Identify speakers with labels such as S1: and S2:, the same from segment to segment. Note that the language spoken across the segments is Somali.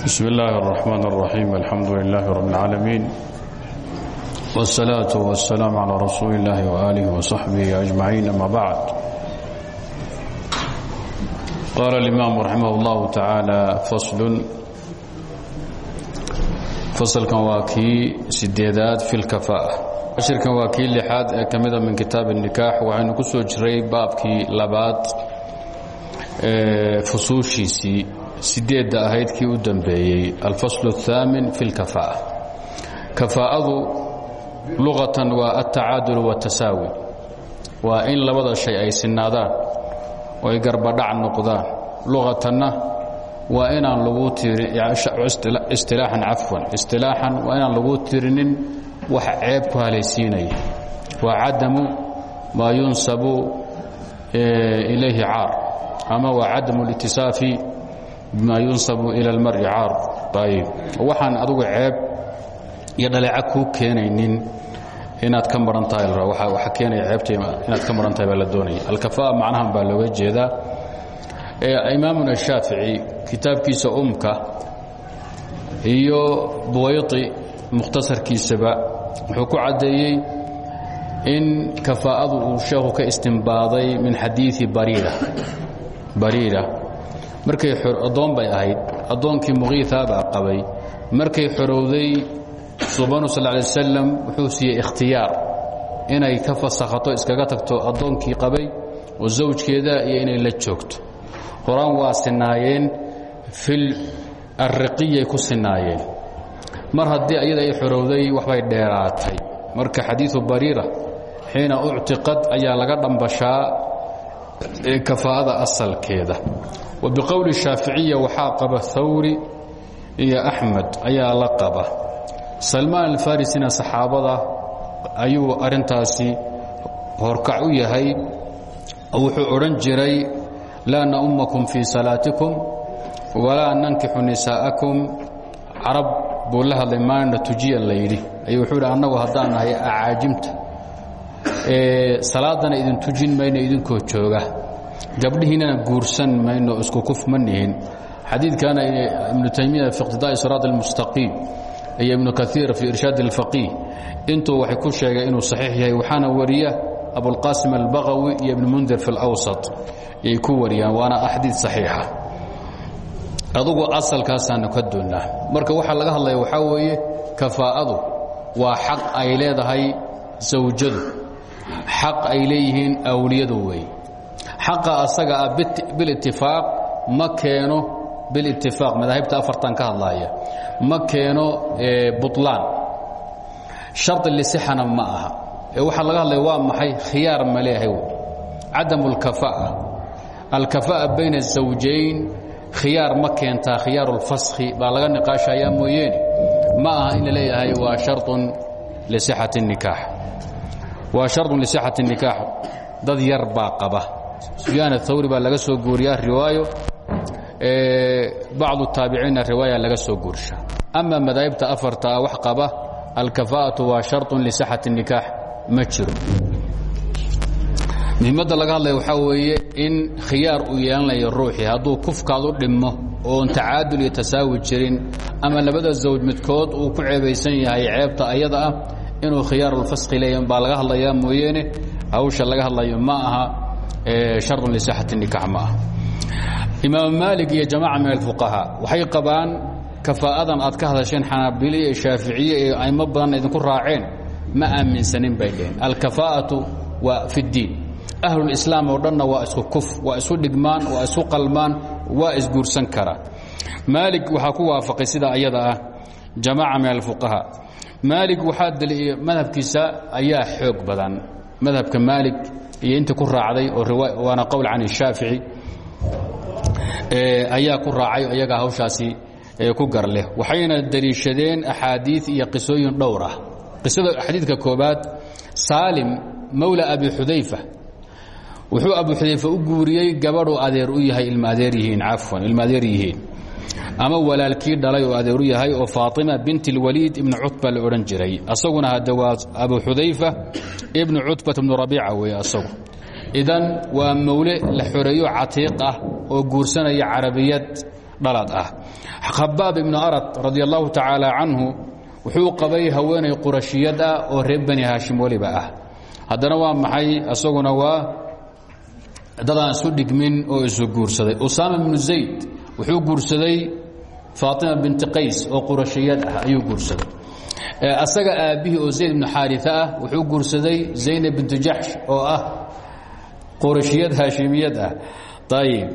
S1: بسم الله الرحمن الرحيم الحمد لله رب العالمين والصلاة والسلام على رسول الله وآله وصحبه أجمعين أما بعد قال الإمام رحمه الله تعالى فصل فصلkan waa kii sideedaad fi اlkafaaءة cashirkan waa kii lixaad ee ka mida min kitaab الnikaax waxaynu ku soo jiray baabkii labaad fusuushiisii sideedda ahayd kii u dambeeyey alfasl الثaamin fi اlkafaaءة kafaa'adu luqatan waa altacaadul wالtasaawi waa in labada shay ay sinaadaan oo ay garbadhac noqdaan luqatanna waa inaan lagu tiristilaaxan cafwan istilaaxan waa inaan lagu tirinin wax ceeb ku halaysiinaya waa cadamu maa yunsabu ilayhi caar ama waa cadamu اlitisaafi bima yunsabu ila اlmari caar. Ayb waxaan adugu ceeb iyo dhaleeca kuu keenaynin inaad ka maran tahay waxa keenaya ceebta inaad ka maran tahay baa la doonaya. Alkafaa macnahan baa looga jeedaa. Imaamuna shaafici kitaabkiisa umka iyo buwayti mukhtasarkiisaba wuxuu ku caddeeyey in kafaa'adu uu sheekhu ka istimbaaday min xadiii bariira. Bariira markay addoon bay ahayd. Addoonkii muqiitaa baa qabay. Markay xorowday subanu sal lay wasalam wuxuu siiyey ikhtiyaar. Inay ka fasakhato iskaga tagto addoonkii qabay oo zawjkeeda iyo inay la joogto. Horaan waa sinaayeen fil arriqiyay ku sinaayeen. Mar haddii ayada ay xorowday waxbay dheeraatay. Marka xadiiu bariira xiina uctiqad ayaa laga dhambashaa kafaa'ada asalkeeda wa biqowli shaaficiya waxaa qaba hawri iyo axmed ayaa la qaba. Salmaan alfarisina saxaabada ayuu arintaasi horkac u yahay. Wuxuu odhan jiray laa naummakum fii salaatikum walaa nankixu nisaa'akum carab buu la hadlay maalina tujiya la yidhi. Ayuu wuxuu yidhi annagu haddaan nahay acaajimta salaadana idin tujin mayno idinkoo jooga gabdhihiinana guursan mayno isku kuf ma nihin. Xadiidkana ibnu taymiya fi iqtidaa'i siraat almustaqiim iyo ibnu kaiir fii irshaad اlfaqiih intuu waxay ku sheegay inuu saxiix yahay waxaana wariya abulqaasim albaqawi iyo ibnu mundir fi اlawsat yay ku wariyaan waana axdiid saxiixa. Adugu asalkaasaanu ka doonnaa marka waxaa laga hadlaya waxaa weeye kafaa'adu waa xaq ay leedahay zawjadu. Xaq ay leeyihiin awliyadu weeye xaqa asaga ah bilitifaaq ma keeno bilitifaaq madaahibta afartan ka hadlaaya ma keeno buطlaan shardi lisixana ma aha ee waxaa laga hadlaya waa maxay khiyaar ma leeyahay cadamu اlkafaa'a alkafaa'a bayna الزawjayn khiyaar ma keentaa khiyaaru اlfaskhi baa laga niqaashayaa mooyeene ma aha in la leeyahay waa harun lisixati الnikaax waa sharطun lisixati الnikaax dad yar baa qaba sufyaan athawri baa laga soo guuriyaa riwaayo bacdu taabiciinna riwaaya laga soo guursha. Ama madaahibta afartaa wax qaba alkafaa'atu waa sharطun lisaxati nikaax ma jiro. Muhimadda laga hadlaya waxaa weeye in khiyaar uu yeelanayo ruuxii. Hadduu kufkaadu dhimo oon tacaadul iyo tasaawi jirin ama labada zawj midkood uu ku ceebaysan yahay ceebta ayada ah inuu khiyaarulfaskhi leeya baa laga hadlayaa mooyeene. Hawsha laga hadlayo ma aha haran lisaxat nikax ma ah. Imaam maalik iyo jamaca min alfuqahaa waxay qabaan kafaa'adan aad ka hadasheen xanaabiliya ee shaaficiye ee aimo badanna idinku raaceen ma aaminsanin bay dheheen alkafaa'atu waa fi ddiin ahlulislaam oo dhanna waa isku kuf waa isu dhigmaan waa isu qalmaan waa isguursan karaa maalig waxaa ku waafaqay sidaa ayada ah jamaca min alfuqahaa maalig waxaa daliiya madhabkiisa ayaa xoog badan. Madhabka maalig iyo intii ku raacday waana qowl can shaafici ayaa ku raacay iyagaa hawshaasi ku gar waxayna deliishadeen axaadii iyo qisooyin dhowr ah. qisada xadiidka koobaad saalim mawla abi xudayfa wuxuu abu xudayfa u guuriyey gabadhuu adeer u yahay ilma adeer yihiin ama walaalkii dhalay oo adeeru yahay oo faaطima bint اlwaliid ibnu cutba la odhan asaguna hadde waa abu xudayfa ibnu cutbat ibnu rabiica weeye asagu. Idan waa mawle la xoreeyo catiiq ah oo guursanaya carabiyad dhalad ah. Khabaab ibnu arad radi allahu tacaala canhu wuxuu qabay haweenay qurashiyad ah oo reer bani haashim weliba ah. Haddana waa maxay? Isaguna waa dadaan isu dhigmin oo isu guursaday. Usaama bnu zayd wuxuu guursaday faatima binti qays oo qurashiyad ah ayuu guursaday. Asaga aabbihii oo zayd ibnu xaarita ah wuxuu guursaday zaynab bintu jaxsh oo ah qurashiyad haashimiyad ah. Ayib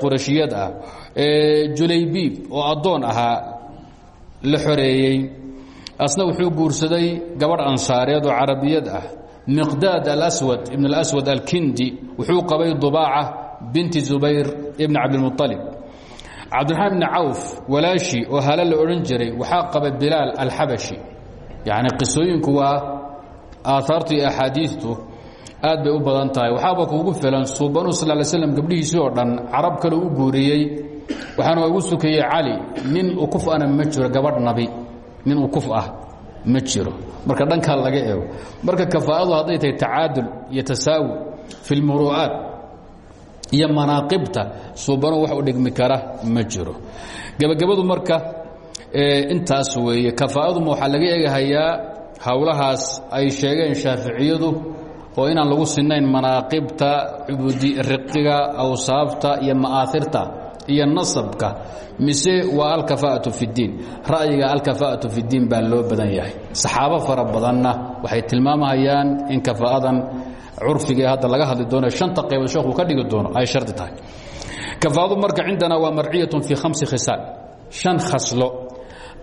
S1: qurashiyad ah. Julaybiib oo addoon ahaa la xoreeyey. Asna wuxuu guursaday gabadh ansaareed oo carabiyad ah. Miqdaad alaswad ibn alaswad alkindi wuxuu qabay dubaaca binti zubayr ibn cabdilmualib cabdiraxmaan bni cawf walaashi oo hala la odhan jiray waxaa qaba bilaal alxabashi. yacni qisooyinku waa aaaartu iyo aad bay u badan tahay. waxaaba kuugu filan suubanu sal slam gabdhihiisii oo dhan carab kale u guuriyey. waxaana ugu sukayey cali nin ukuf ana ma gabadh nabi nin ukuf ah ma marka dhankaa laga eego. marka kafaa'adu hadday tahay tacaadul iyo tasaawi fi iyo manaaqibta suubano wax u dhigmi kara ma jiro. Gebagabadu marka intaas weeye kafaa'aduma waxaa laga eegahayaa howlahaas ay sheegeen shaaficiyadu oo inaan lagu sinayn manaaqibta riqiga awsaafta iyo ma'aairta iyo nasabka mise waa alkafaa'atu fi اddiin ra'yiga alkafaa'atu fi اddiin baa loo badan yahay. Saxaabo fara badanna waxay tilmaamahayaan in kafaa'adan curfigae hadda laga hadli doono shanta qaybood sheekhu ka dhigi doono ay shardi tahay. Kafaa'adu marka cindana waa marciyatun fii khamsi khisaal shan khaslo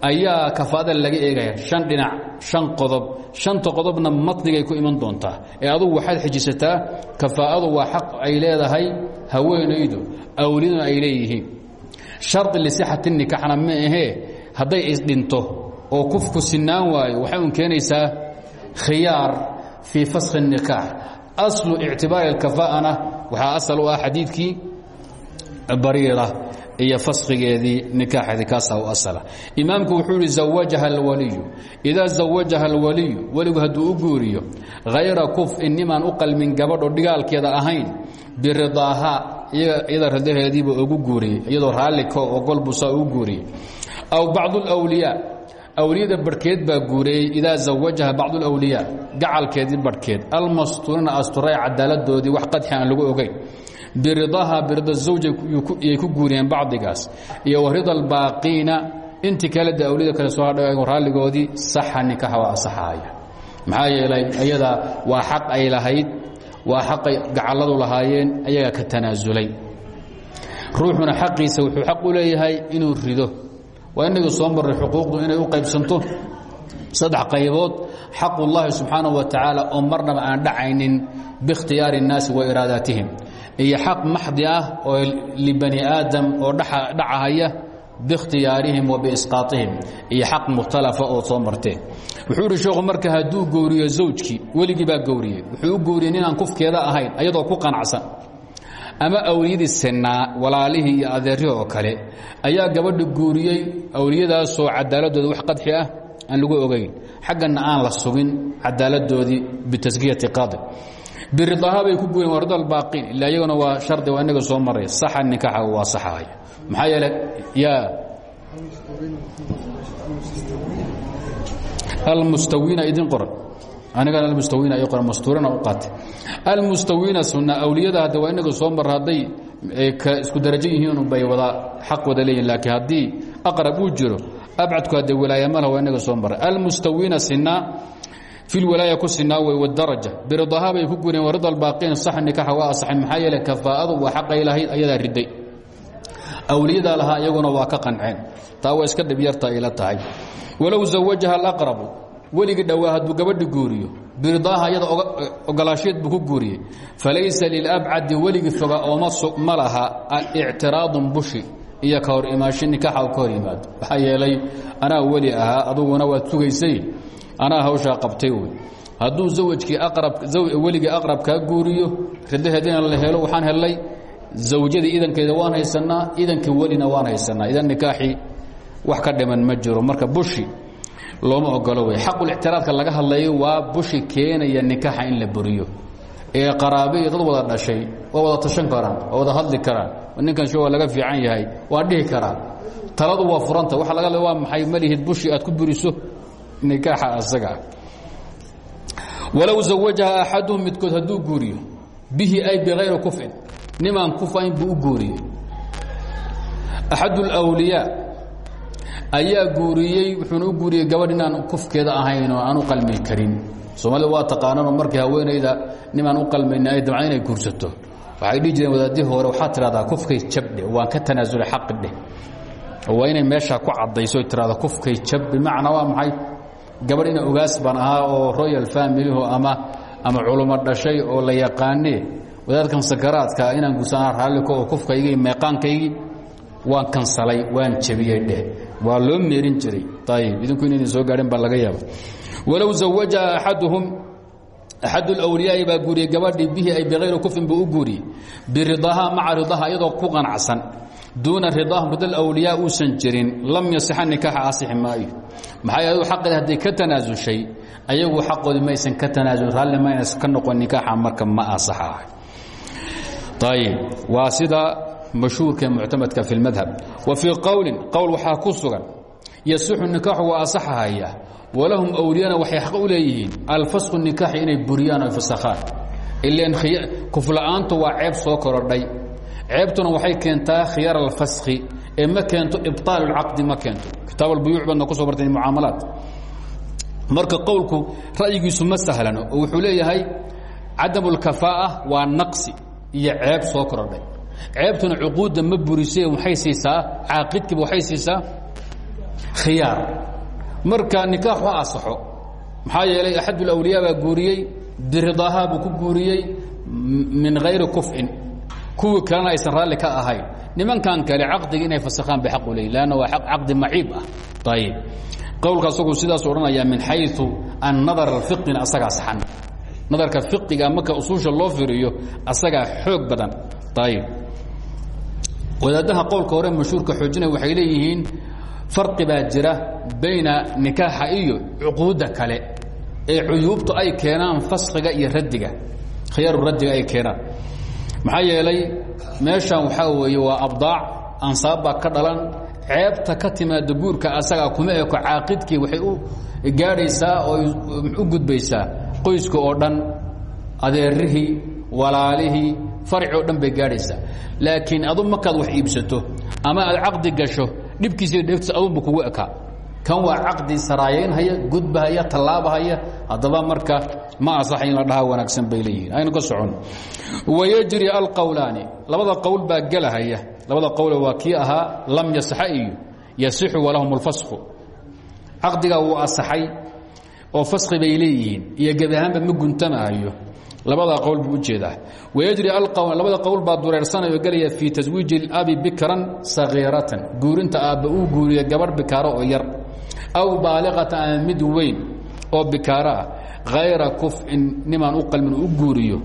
S1: ayaa kafaada laga eegaya. An dhinac an qodob. Shanta qodobna matnigay ku iman doontaa. Ee adugu waxaad xijisataa kafaa'adu waa xaq ay leedahay haweenaydu awliduna ay leeyihiin. Shardi lisixati nikaxna ma ahee hadday isdhinto oo kufku sinaan waayo waxay un keenaysaa khiyaar fii faskhi الnikaax aslu ictibaari اkafaa'ana waxaa asal u ah xadiidkii bariira iyo faskigeedii nikaaxeedii kaasaa u asala. Wuxuu ihi zawajaha alwaliyu. Idaa zawajaha alwaliyu weligu hadduu u guuriyo hayra kuf'in nimaan u qalmin gabadho dhigaalkeeda ahayn biridaahaa iyada ridaheediiba ugu guuriyey iyadoo raalliko ogolbusaa ugu guuriyey aw bacdu اlwliyaa awliyada barhkeed baa guureeyey idaa zawajaha bacdu اlwliyaa gacalkeedii barhkeed. Almastuurina asturay cadaaladoodii wax qadxi aan lagu ogayn biridaha birida zawj yay ku guuriyeen bacdigaas. Iyo warida albaaqiina intii kale de awliyada kale soo hadha raalligoodii saxa nikaxa waa asaxaaya maxaa yeelay ayada waa xaq ay lahayd waa xaqay gacalladu lahaayeen ayagaa ka tanaasulay ruuxuna xaqiisa wuxuu xaq u leeyahay inuu rido waa inagii soo marray xuquuqdu inay u qaybsanto saddex qaybood xaq ullahi subxaanaه wa tacaala oo marnaba aan dhacaynin biikhtiyaari الnaasi wa iraadaatihim iyo xaq maxdi ah oo libani aadam oo dhacahaya biikhtiyaarihim wa biisqaaطihim iyo xaq mukhtalafa oo soo marteen wuxuu ihi sheekhu marka hadduu gowriyo zawjkii weligii baa gowriyey wuxuu u gowriyey ninaan kufkeeda ahayn ayadoo ku qanacsan ama awliyadii sinaa walaalihii iyo adeerihii oo kale ayaa gabadha guuriyey awliyadaasoo cadaaladooda wax qadxi ah aan lagu ogayn xaggana aan la sugin cadaaladoodii bitaskiyati qaadi biridaha bay ku guureen waa rida albaaqiin ila iyaguna waa shardi waa inaga soo maray. Saxa nikaxa waa saxahay maxaa yeele yaa almustawiina idin qoran anigana almustawiina ay qoran mastuurina u qaatay. Almustawiina sunna awliyada hadda waa inaga soo mar hadday isku darajo yihiin bay wada xaq wada leeyihiin laakiin haddii aqrab uu jiro abcadku hadde wilaaya malha waa inaga soo maray almustawiina sinaa fi lwalaaya ku sinaa wey wadaraja biridaha bay ku gureen warida albaaqiin sax nikaxa waa asaxay maxaa yeele kafaa'adu waa xaqay lahayd ayadaa riday awliyadaa lahaa iyaguna waa ka qanceen. Taa waa iska dhibyarta ayla tahay. Walow zawajaha alaqrabu weligii dhowaa hadduu gabadhi guuriyo. Biridaaha ayada ogolaasheed buu ku guuriyey. Falaysa lilabcadi weligii foga ooma ma laha ictiraadun bushi. Iyo ka hor imaasho nikaxa ka hor yimaado. Maxaa yeelay anaa weli ahaa aduguna waad sugaysay. Anaa hawshaa qabtay wey hadduu zawajkii weligii aqrab kaa guuriyo ridaheedina la helo waxaan helnay zawjadii idankeeda waan haysanaa idankii welina waan haysanaa idan nikaaxii wax ka dhiman ma jiro. Marka bushi looma ogolo wey xaqulictiraadka laga hadlayo waa bushi keenaya nikaaxa in la buriyo. Ee qaraabe iyo dad wada dhashay waa wada tashan karaan waa wada hadli karaan ninkan sho laga fiican yahay waan dhihi karaa taladu waa furanta. Waa laga waa maxay malihid bushi aad ku buriso nikaaxa asagaa walow zawajaha axaduhum midkood hadduu guuriyo bihi ay bikayri kufin nimaan kufayn buu u guuriyey axad اlwliyaa ayaa guuriyey wuxuuna u guuriyey gabadh inaan kufkeeda ahayn oo aan u qalmi karin. Soomaalida waa taqaananoo markii haweenayda nimaan u qalmayni ay damca inay guursato. Waxay dhihi jireen wadaadihii hore waxaad tidhahdaa kufkay jabdhe waan ka tanaasulay xaqi dheh waa inay meeshaa ku caddayso tirahda kufkay jab bimacnaa waa maxay? Gabadh ina ogaas baan oo royal familiho ama ama culummo dhashay oo la yaqaanee wadaadkan sakaraadka inaan guursanaa raalliko oo kufkaygii meeqaankaygii waan kansalay waan jabiyey dheh waa loo meerin jiray. Ayib idinku inaydan soo gaadhin baa laga yaaba walow zawajaha axaduhum axad اlwliyaai baa guuriyey gabadhii bihi ay bikayri kufin buu u guuriyey biridahaa maca ridaha iyadoo ku qanacsan. Duuna ridaahum rida wliyaa uusan jirin lam yasixa nikaaxa asixi maayo. Maxay adu xaqeeda hadday ka tanaasushay ayagu xaqoodii maysan ka tanaasulin raalli maynas ka noqon nikaaxa marka ma asaxa ah ayib waa sida mashhuurka muctamadka fi اlmadhab wa fii qowlin qowl waxaa ku sugan yasixu nikaaxu waa asaxahaya walahum wliyana waxay xaq u leeyihiin alfasku nikaaxi inay buriyaan oy fasakhaan ilan kufla'aantu waa ceeb soo korodhay ceebtuna waxay keentaa khiyaar alfaski ee ma keento ibطaal اlcaqdi ma keento kitaab albuyuuc baadna ku soo bartay mucaamalaat marka qowlku ra'yigiisu ma sahlano oo wuxuu leeyahay cadam اlkafaa'a waa naqsi iyo ceeb soo korodhay ceebtuna cuquudda ma burise waxay siisaa caaqidkiiba waxay siisaa khiyaar. Marka nikaax ha asaxo maxaa yeelay axad اlawliyaa baa guuriyey biridaaha buu ku guuriyey min hayri kuf'in. Kuwii kalena aysan raalli ka ahayn. Nimankan kale caqdiga inay fasakhaan bay xaq u leeyiin lanna waa caqdi maciib ah. Ayib qowlka asagu sidaas odhanaya min xayu annadar alfiqina asagaa saxan. Nadarka fiqiga marka usuusha loo firiyo asagaa xoog badan. Ayib wadaadaha qowlka hore mashhuurka xoojinaya waxay leeyihiin farqi baa jira bayna nikaaxa iyo cuquudda kale ee cuyuubtu ay keenaan faskiga iyo radiga khiyaaru radiga ay keenaan. Maxaa yeelay meeshan waxaa weeye waa abdaac ansaab baa ka dhalan ceebta ka timaada guurka asagaa kuma eko caaqidkii waxay u gaadhaysaa oo u gudbaysaa qoyska oo dhan adeerihii walaalihii farci oo dhan bay gaadhaysaa. Laakiin adu markaad wax iibsato ama aad caqdi gasho dhibkiisa dheeftiisa adunba kugu ekaa kan waa caqdi saraayaynhaya gudbahaya tallaabahaya haddaba marka ma asaxa in la dhaha wanaagsan bay leeyihiin. Aynu ka socon. Wayajri alqowlaani labada qowl baa gelahaya labada qowle waa kii ahaa lam yasaxa iyo yasixu walahum اlfasku caqdigaa wuu asaxay oo faski bay leeyihiin. Iyo gebi ahaanba ma guntamahayo labadaa qowl buu ujeedaa wayajri alqowl labada qowl baa dureersanayoo gelaya fii taswiiji اlabi bikran sagiiratan guurinta aabba uu guuriya gabarh bikaaro oo yar aw baaliqatan ama mid weyn oo bikaaro ah hayra kuf'in nimaan u qalmin u guuriyo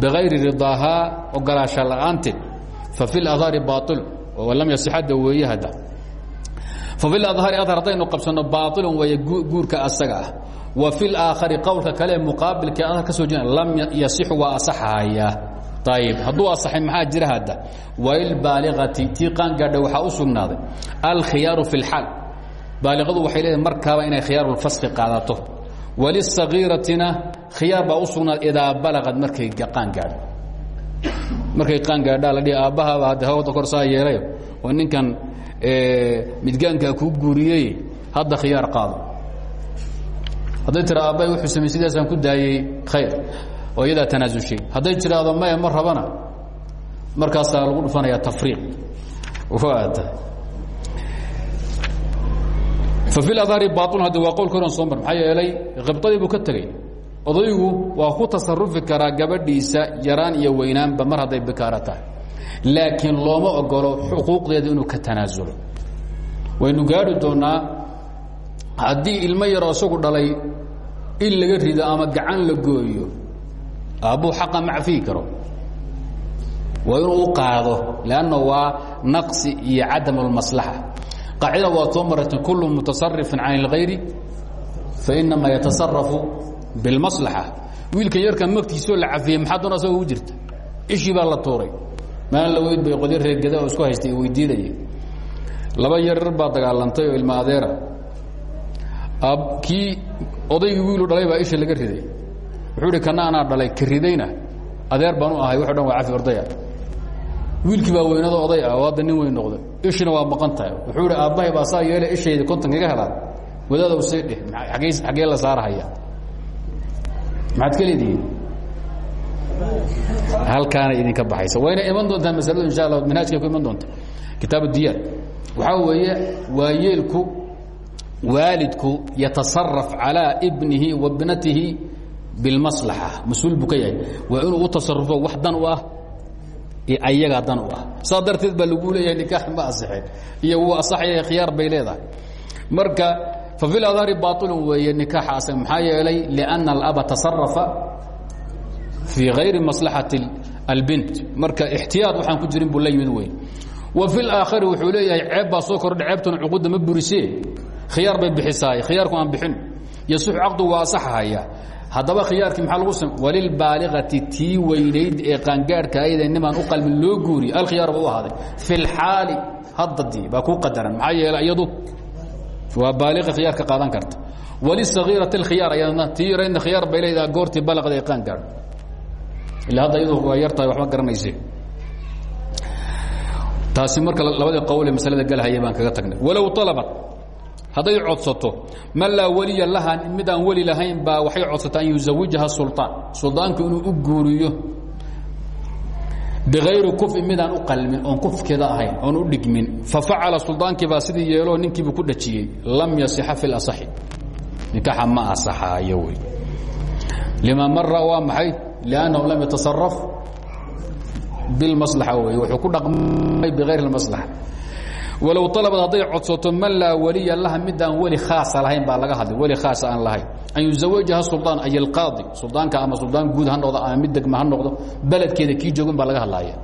S1: bikayri ridaahaa ogolaasha la'aanteed fafi اladhaari baail oo lam yasixadda weeye hadda fafi اladhaari adhar haddaynu qabsanno baailun weeye guurka asaga ah wa fi اlaakhari qowlka kale muqaabilka adhar ka soo jeeda lam yasixu waa asaxahayaa ayib hadduu asaxay maxaa jira hadda? Walilbaaliqati tii qaangaadha waxaa u sugnaaday. Alkhiyaaru fi اlxaal baaliqadu waxay leedahay markaaba inay khiyaarulfaski qaadato. Walisagiiratina khiyaar baa u sugnaaday idaa balagad markay qaangaadho markay qaangaadhaa la dhihi aabbahaaba hadde hawda kor saa yeelay oo ninkan midgaankaa kuu guuriyey hadda khiyaar qaado hadday tira aabbahay wuxuu samey sidaasaan ku daayey khayr oo iyadaa tanaasushay hadday tiraahdo maya ma rabana markaasaa lagu dhufanaya tafriiq. Ladhaari baailun haddi waa qowlka horan soo mar maxaa yeelay khibdadii buu ka tegey. Odaygu waa ku tasarufi karaa gabadhiisa yaraan iyo weynaanba mar hadday bikaaro tahay. Laakiin looma ogolo xuquuqdeeda inuu ka tanaasulo. Waynu gaari doonnaa haddii ilmo yaroo isagu dhalay in laga rido ama gacan la gooyo aabbuu xaqa macfiyi karo waa inuu u qaado lanna waa naqsi iyo cadam اlmaslaxa qaacida waa soo marata kul mutasarifin can اlgayri fainama yatasarafu biاlmaslaxa wiilkan yarka magtiisoo la cafiyey maxaa doona asagoo u jirta ishii baa la tuuray maalin la weyd bay qodyo reergeda oo isku haystay weydiinaya laba yarar baa dagaalantay oo ilma adeera kii odaygii wiilu dhalay baa isha laga riday. Wuxuu ihi kana anaa dhalay ka ridayna. Adeer baan u ahay wuxu dhan waa cafi ordaya. Wiilkii baa weynado oday ah oo hadda nin weyn noqday. Ishina waa maqan tahay. Wuxuu ihi aabbahay baa saa yeele ishayda konton kaga helaan wadaadaw see dheh agey xaggee la saarahaya? Maxaad ka leedihiin? Halkaana idinka baxaysa. Wayna iman doontaa masaladu insha allah manhaajkay ku iman doonta. Kitaab diyaar. Waxaa weeye waa yeelku waalidku yatasaraf calىa bnihi wa bnatihi bilmaslaxa. Mas'uul buu ka yahay. U tasarufo wax dan u ah, dan u ah. Saa lagu leeyahay nikaax ma asixin iyo wuu asaxaya khiyaar bay marka fa fi ladhari baailun weeye nikaaxa as maxaa yeelay lianna alaba tasarafa fii hayri maslaxati albint. Marka ixtiyaad waxaan ku jirin buu la wa fi laakhari wuxuu leeyahay ceeb baa soo kordha ceebtuna burisee khiyaar bay bixisaay khiyaarku aan bixin. Yasux caqdu waa asaxahaya haddaba khiyaarkii maxaa lagu sam walilbaaliqati tii weynayd ee qaangaadhka ayada nimaan u qalmin loo guuriye alkhiyaar ba u ahaaday. Fi lxaali haddadii baa kuu qadaran maxaa yeele iyadu waa baaliqa khiyaarka qaadan karta. Walisagiirati alkhiyaar ayadna tii yaraydna khiyaar bay leedaha goortii balaqda ee qaangaadho ila hadda iyadu waa yar tahay waxma garanayse taasi marka labadii qowle masalada galhaya baan kaga tagnay. Walow alabat hadday codsato man laa weliya laha mid lahayn baa waxay codsataa an yuzawijaha sulaan suldaanku inuu u guuriyo. Biayri kufi midaan u qalmin oon kufkida ahayn oon u dhigmin. Fafacala suldaankiibaa sidii yeelo ninkiibuu ku dhajiyey. Lam yasixa fi lasaxi nikaaxa ma asaxaayo wey. Lima mara waa maxay? Liannahu lam yatasaraf bilmaslaxa wey. Wuxuu ku dhaqmay biayr اmaslaxa walow alabad hadday codsato man laa waliya laha midaan weli khaasa lahayn baa laga hadlay weli khaasa aan lahayn an yuzawajaha suldaan ay alqaadi suldaanka ama suldaan guud ha noqdo ama mid degma ha noqdo beledkeeda kii joogin baa laga hadlaya.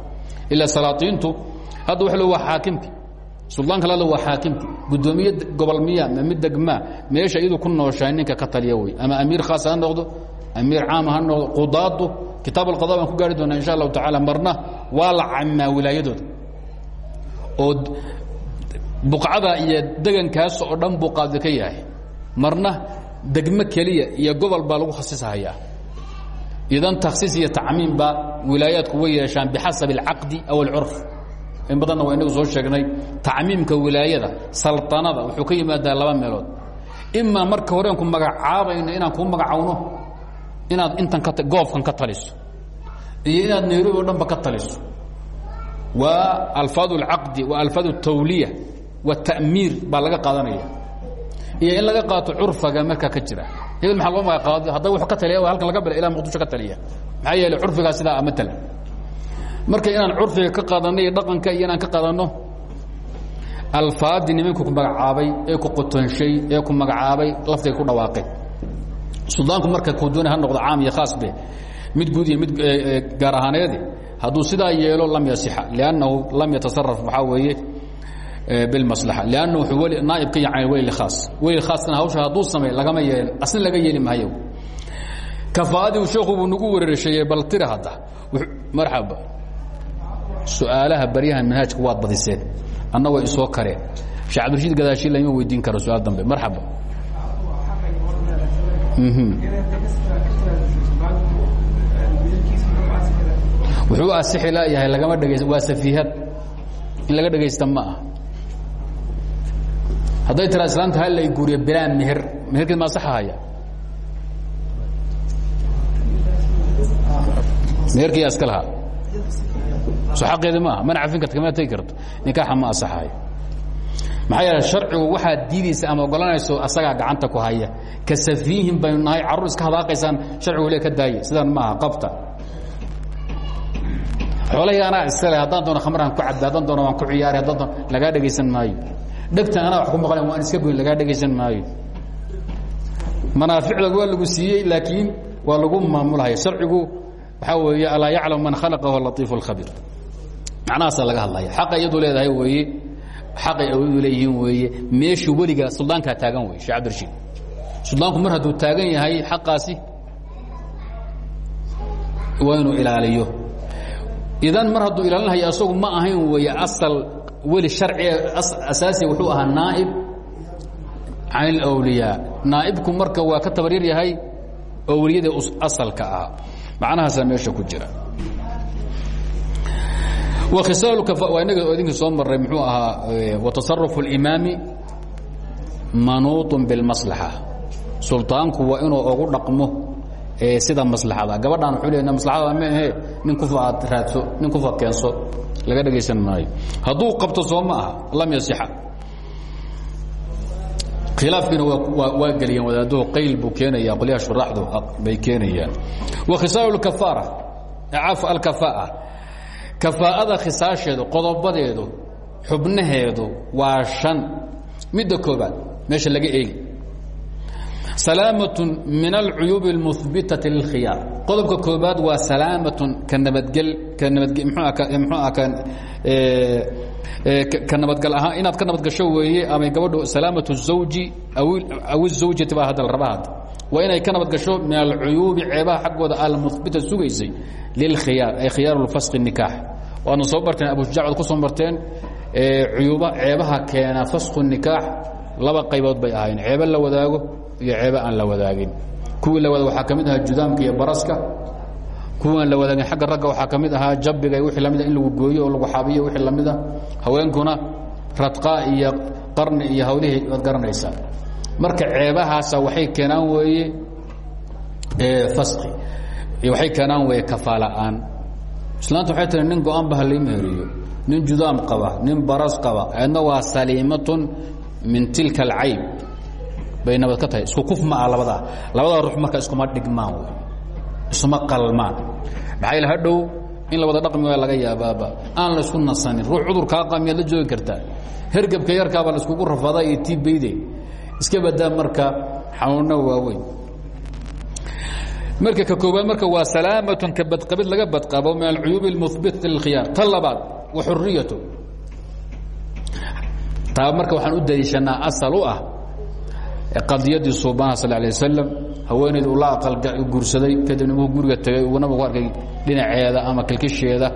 S1: Ilaa salaatiintu hadda wa waa xaakimki suldaanka lada waa xaakimki guddoomiye gobol miya ma mid degmaa meesha iyadu ku nooshahay ninka ka taliya wey ama amiir khaas ha noqdo amiir caama ha noqdo qudaadu kitaab alqada baan ku gaari doonaa insha allahu tacaala marna waa la camaa wilaayadooda. Oo buqcada iyo degankaas oo dhan buu qaadi ka yahay marna degmo keliya iyo gobol baa lagu khasishayaa idan takhsiis iyo tacmiim baa wilaayaadku way yeeshaan bixasab اlcaqdi aw اlcurf in badanna waa inagu soo sheegnay tacmiimka wilaayada salطanada wuxuu ka yimaadaa laba meelood imaa marka horeen ku magacaabayno inaan kuu magacawno inaad intan ka goobkan ka taliso iyo inaad nairobi o dhanba ka taliso waa alfaad اlcaqdi wa alfaad الtawliya watamiir baa laga qaadanaya. Iyo in laga qaato curfaga markaa ka jira. Hebel maaa loo magacaado hadda wuuu ka taliya halkan laga bila ilaa muqdisho ka taliya maxaa yeele curfigaa sidaa matala marka inaan curfiga ka qaadanno iyo dhaqanka iyo inaan ka qaadanno alfaadii nimanku ku magacaabay ee ku qotonshay ee ku magacaabay laftiga ku dhawaaqeen suldaanku marka kuu doonay ha noqdo caam iyo khaas be. Mid guud iyo mid gaar ahaaneedi hadduu sidaa yeelo lam yasixa liannahu lam yatasaraf waxaa weeye bilmaslaxa. Lannu wuxuu naaib ka yacan weli khaas. Weli khaasna hawsha hadduu samey lagama yeelin. Asna laga yeeli maayo. Kafaadigu sheekhu buu nagu wereersheeyey bal tira hadda. Marxaba. Su'aalaha baryahan manhaajka waad badiseen. Anna way isoo kareen. Sheekh cabdirashiid gadaashii lama weydiin karo su'aal dambe. Marxaba. Wuxuu asixi laayahay lagama dhegaysa waa safiihad in laga dhegaysta ma ah hadday tira islaamta hal lay guuriyo bilaa meher meherkeed maa saxahaya meherkiyaa iska lahaa. So xaqeedi maaha mana cafin karta kamana tegi karto. Nikaaxa ma asaxayo maxaa yeele sharcigu waxaad diidaysa ama ogolanayso asagaa gacanta ku haya. Ka safiihin baynu nahay carruur iska hadaaqaysaan sharcigu le ka daaya sidaan maaha qabta. Xoolahii anaa iskale haddaan doono khamraan ku cabbi haddaan doono waan ku ciyaari haddaan doono lagaa dhegaysan maayo dhegta anaa wax ku maqleen waan iska goyn lagaa dhegaysan maayo. Manaaficda waa lagu siiyey laakiin waa lagu maamulhaya sharcigu waxaa weeye alaa yaclam man khalaqa huwa latiifu اlkhabiir macnahaasaa laga hadlaya xaqa iyadu leedahay weeye. Xaqay awoodu leeyihiin weeye. Meeshu weliga suldaankaa taagan wey shee cabdirashiid. Suldaanku mar hadduu taagan yahay xaqaasi waa inuu ilaaliyo. Idan mar hadduu ilaalinhayo asagu ma ahayn weeye asal weli sharciga asaasiga wuxuu ahaa naa'ib can اlawliyaa naa'ibku marka waa ka tabaryar yahay awliyada asalka ah macnahaasaa meesha ku jira waa inaga idinka soo maray mxuu ahaa watasaruf اlimaami manuuط biاlmaslaxa sulطaanku waa inuu ogu dhaqmo sida maslaxada gabadhaan wuxuu leena maslaxada ma ahe nin kufa aad raadso nin kufa keenso laga dhegaysan maayo. Hadduu qabto soo ma aha lam yasixa khilaafkiina waa geliyeen wadaaduhu qayl keenaya qolyaha shuraaxdu bay keenayaan. Wa khisaal اkafaara caf alkafaa'a. Kafaa'ada khisaasheedu qodobadeedu xubnaheedu waa شhan midda koobaad meesha laga eegi salaamaة min alcuyuub اlmuhbitaةi lilkhiyaar qodobka koobaad waa salaamaة ka nabadgel ka nabadge mxuu ka nabadgal ahaan inaad ka nabadgasho weeye ama gabadhu salaamaة الزawji aw الزawjati baa hadda la raba hadda waa inay ka nabadgasho min alcuyuubi ceebaha xaggooda almuhbita sugaysay lilkhiyaar ay khiyaar اfaski الnikaax waadna soo barteen abushujac waad ku soo marteen cuyuuba ceebaha keena fasku nikaax laba qaybood bay ahayn ceebo la wadaago iyo ceebo aan la wadaagin. Kuwii la wadaag waxaa ka mid ahaa judaamka iyo baraska. Kuwaan la wadaagin xagga ragga waxaa ka mid ahaa jabiga iyo wixii lamida in lagu gooyo oo lagu xaabiyo wixii la mid a haweenkuna radqaa iyo qarni iyo hawlihii waad garanaysaa marka ceebahaasa waxay keenaan weeye faski waxay keenaan weeye kafaala'aan islaanta waxay tiri nin go'aan ba halii meheriyo nin judaam qaba nin baras qaba eedna waa saliimatun min tilka alcayb. Bay nabad ka tahay. Isku kuf ma ah labadaa ruux marka iskuma dhigmaan wy isuma qalmaan. Maxaa yl hadhow in la wada dhaqmi waa laga yaabaaba aan la isku nasanin. Ruux cudur kaa qa miyaad la joogi kartaa. Hergebka yarkaaba la iskugu rafadaa iyo tibayde iska badaa marka xanuunno waaweyn marka ka koobaad marka waa salaamatun ka badqabid laga badqabo min alcuyuub اlmuhbita lilkhiyaar. Ta labaad wa xuriyatu taa marka waxaan u daliishanaa asal u ah qadiyadii suubanaha sal lay wasalam haweenayd uu la aqal guursaday kadibna uu guriga tegay uu nabigu arkay dhinaceeda ama kilkisheeda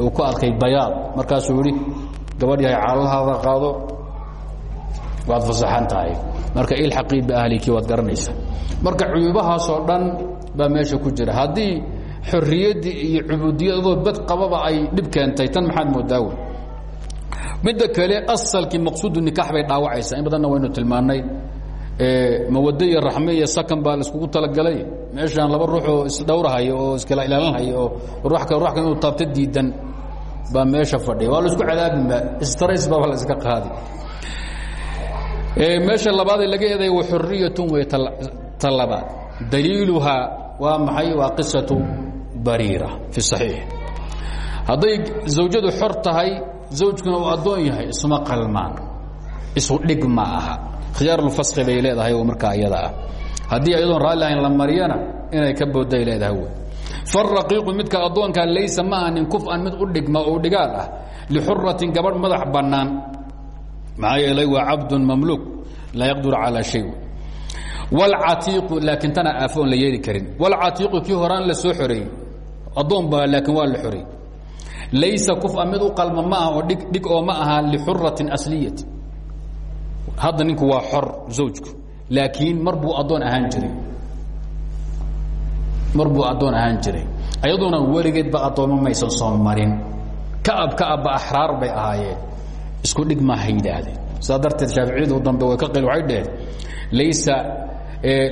S1: uu ku arkay bayaad. Markaasuu yihi gabadh yahay caaladahaada qaado waad fasaxan tahay. Marka ilxaqii biahliki waad garanaysa. Marka cuyuubahaasoo dhan baa meesha ku jira. Haddii xorriyaddii iyo cubuudiyadoo bad qababa ay dhib keentay tan maxaad moodaa wey midda kale asalkii maqsuudu nikaax bay dhaawacaysaa. In badanna waynu tilmaannay mawado iyo raxme iyo sakan baa laiskugu talagalay. Meeshaan laba ruuxoo isdhowrahaya oo iskala ilaalinhaya oo ruux ka ruux ka inuu taabto diidan baa meesha fadhiya. Waa la isku cadaabinba strays baaba la iska qaadi. Meesha labaadee laga eeday wa xuriyatun wey ta labaad daliiluhaa waa maxay? Waa qisatu bariira fi saxiix. Hadday zawjadu xor tahay zawjkuna uu addoon yahay isuma qalmaan. Isu dhig ma aha. Khiyaarulfaski bay leedahay oo markaa iyada ah. Haddii ayadoon raalli ahayn la mariyana inay ka boodday leedahay wey. Faraqiiqu midka addoonkaa laysa ma aha nin kuf-an mid u dhigma oo dhigaal ah. Lixuratin gabadh madax bannaan. Maxaa yeelay waa cabdun mamluuk. Laa yaqdur calaa shay wlcatiiqu laakiin tana aafo on la yeeli karin. Wlcatiiqu kii horaan la soo xoreeyey. Addoon ba laakiin waa la xoreeyey laysa kufa mid u qalma ma aha oo dhig oo ma aha lixuratin asliyati hadda ninku waa xor zawjku laakiin mar buu addoon ahaan jiray mar buu addoon ahaan jiray ayaduna weligeedba addoommo maysan soo marin kaab kaabba axraar bay ahaayeen isku dhig maaha yidhaahdeen sidaa darteed shaaficiyadu dambe way ka qil waxay dheheen laysa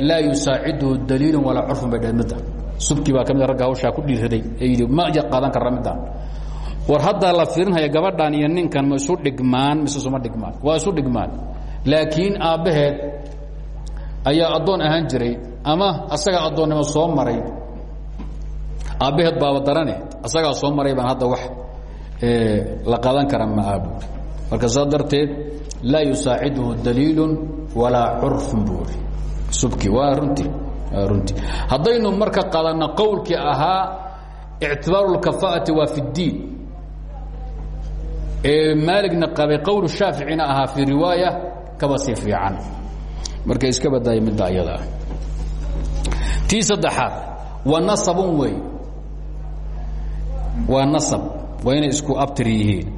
S1: laa yusaaciduhu daliilu walaa curfun bay dheheen midda subkii baa ka mid ragga hawshaa ku yidhi ma qaadan karra middan war haddaa la fiirinhaya gabadhan iyo ninkan ma isu dhigmaan mise isuma dhigmaan? Waa isu dhigmaan. Laakiin aabbaheed ayaa addoon ahaan jiray ama asagaa addoonnimo soo maray. Aabbaheed baaba darane asagaa soo maray baan hadda wax la qaadan kara ma buuri marka saa darteed laa yusaaciduhu daliilu walaa curfun subki waa runtii haddaynu marka qadanno qowlkii ahaa ictibaaru اlkafaa'ati waa fi اddiin ee maaligna qabay qowl shaaficina ahaa fii riwaaya kaba sii fiican. Marka iska badaaya midda ayada. Ah tii saddexaad wa nasabun wey. Waa nasab waa inay isku abtir yihiin.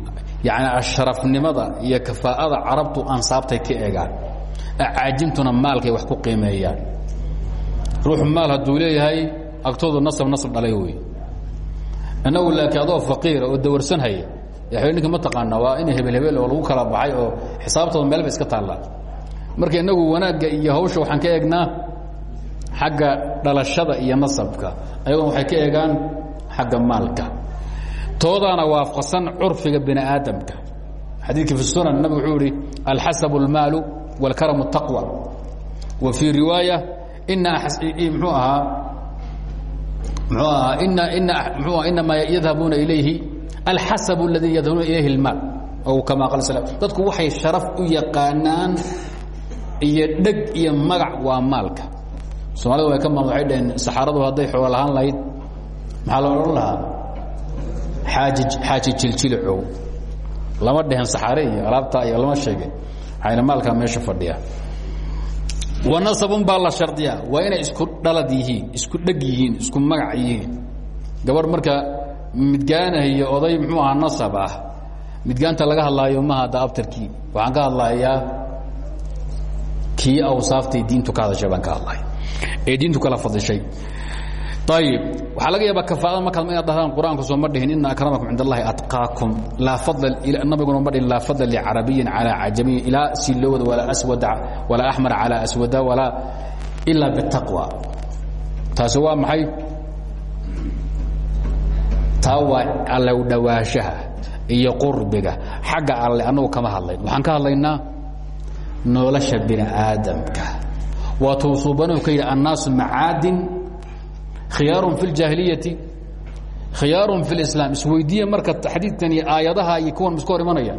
S1: Yacni asharafnimada iyo kafaa'ada carabtu ansaabtay ka egaan acaajimtuna maalkay wax ku qiimeeyaan. Ruux maal hadduu leeyahay agtoodu nasab nasab dhalay wey. Innagu laakiin adoo faqiira oo dawarsan haya ninka ma taqaana waa in hebel hebel oo lagu kala baxay oo xisaabtooda meel ba iska taallaa marka innagu wanaagga iyo hawsha waxaan ka eegnaa xagga dhalashada iyo nasabka ayagona waxay ka eegaan xagga maalka toodaana waafaqsan curfiga bini aadamka xadiidkii fi sunan nabig wuxuu ihi alxasab اlmaalu wاlkaramu الtaqwى wa fii riwaaya ina mxuu ahaa mxuu ahaa ina ina mxuu inamaa yadhabuuna ilayhi alxasab اladii yadhabuuna ilayhi اlmaal ow kama qal sl dadku waxay sharaf u yaqaanaan iyo dheg iyo magac waa maalka. Soomaalida way ka ma waxay dhaheen saxaaradu hadday xoolo lahaan lahayd maxaa la odhan lahaa? Aaji xaaji jiljilcow lama dhehen saxaare iyo alaabta iyo lama sheege. Waxayna maalkaa meesha fadhiya. Wanasabun baa la shardiyaa. Waa inay isku dhalad yihiin isku dheg yihiin isku magac yihiin. Gabadh marka midgaanah iyo oday muxuu ahaa nasab ah. Midgaanta laga hadlaayo maha da abtarkii waxaan ka hadlayaa kii awsaaftay diintu ka hadashay ka hadlaya ee diintu kala fadishay. Ayib waxaa laga yaabaa kafaada markaad inaad dhahdaan qur'aanku soo ma dhihin akramakum cind allahi atqaakum laa fadla nabiguna ma dhihin laa fadla licarabiyin calaa cajamiyin. Ilaa silowda walaa aswada walaa axmar calaa aswada walaa ilaa bitaqwa taasi maxay taa waa allow dhowaanshaha iyo qurbiga xagga alle annagu kama hadlayn waxaan ka hadlaynaa nolosha bini aadamka waa tuusuubanu ka yidhi annaasu macaadin khiyaarun fi اljaahiliyati khiyaarun fi اlislaam isweydiiye marka xadiidkan iyo aayadaha iyo kuwan iska hor imanaya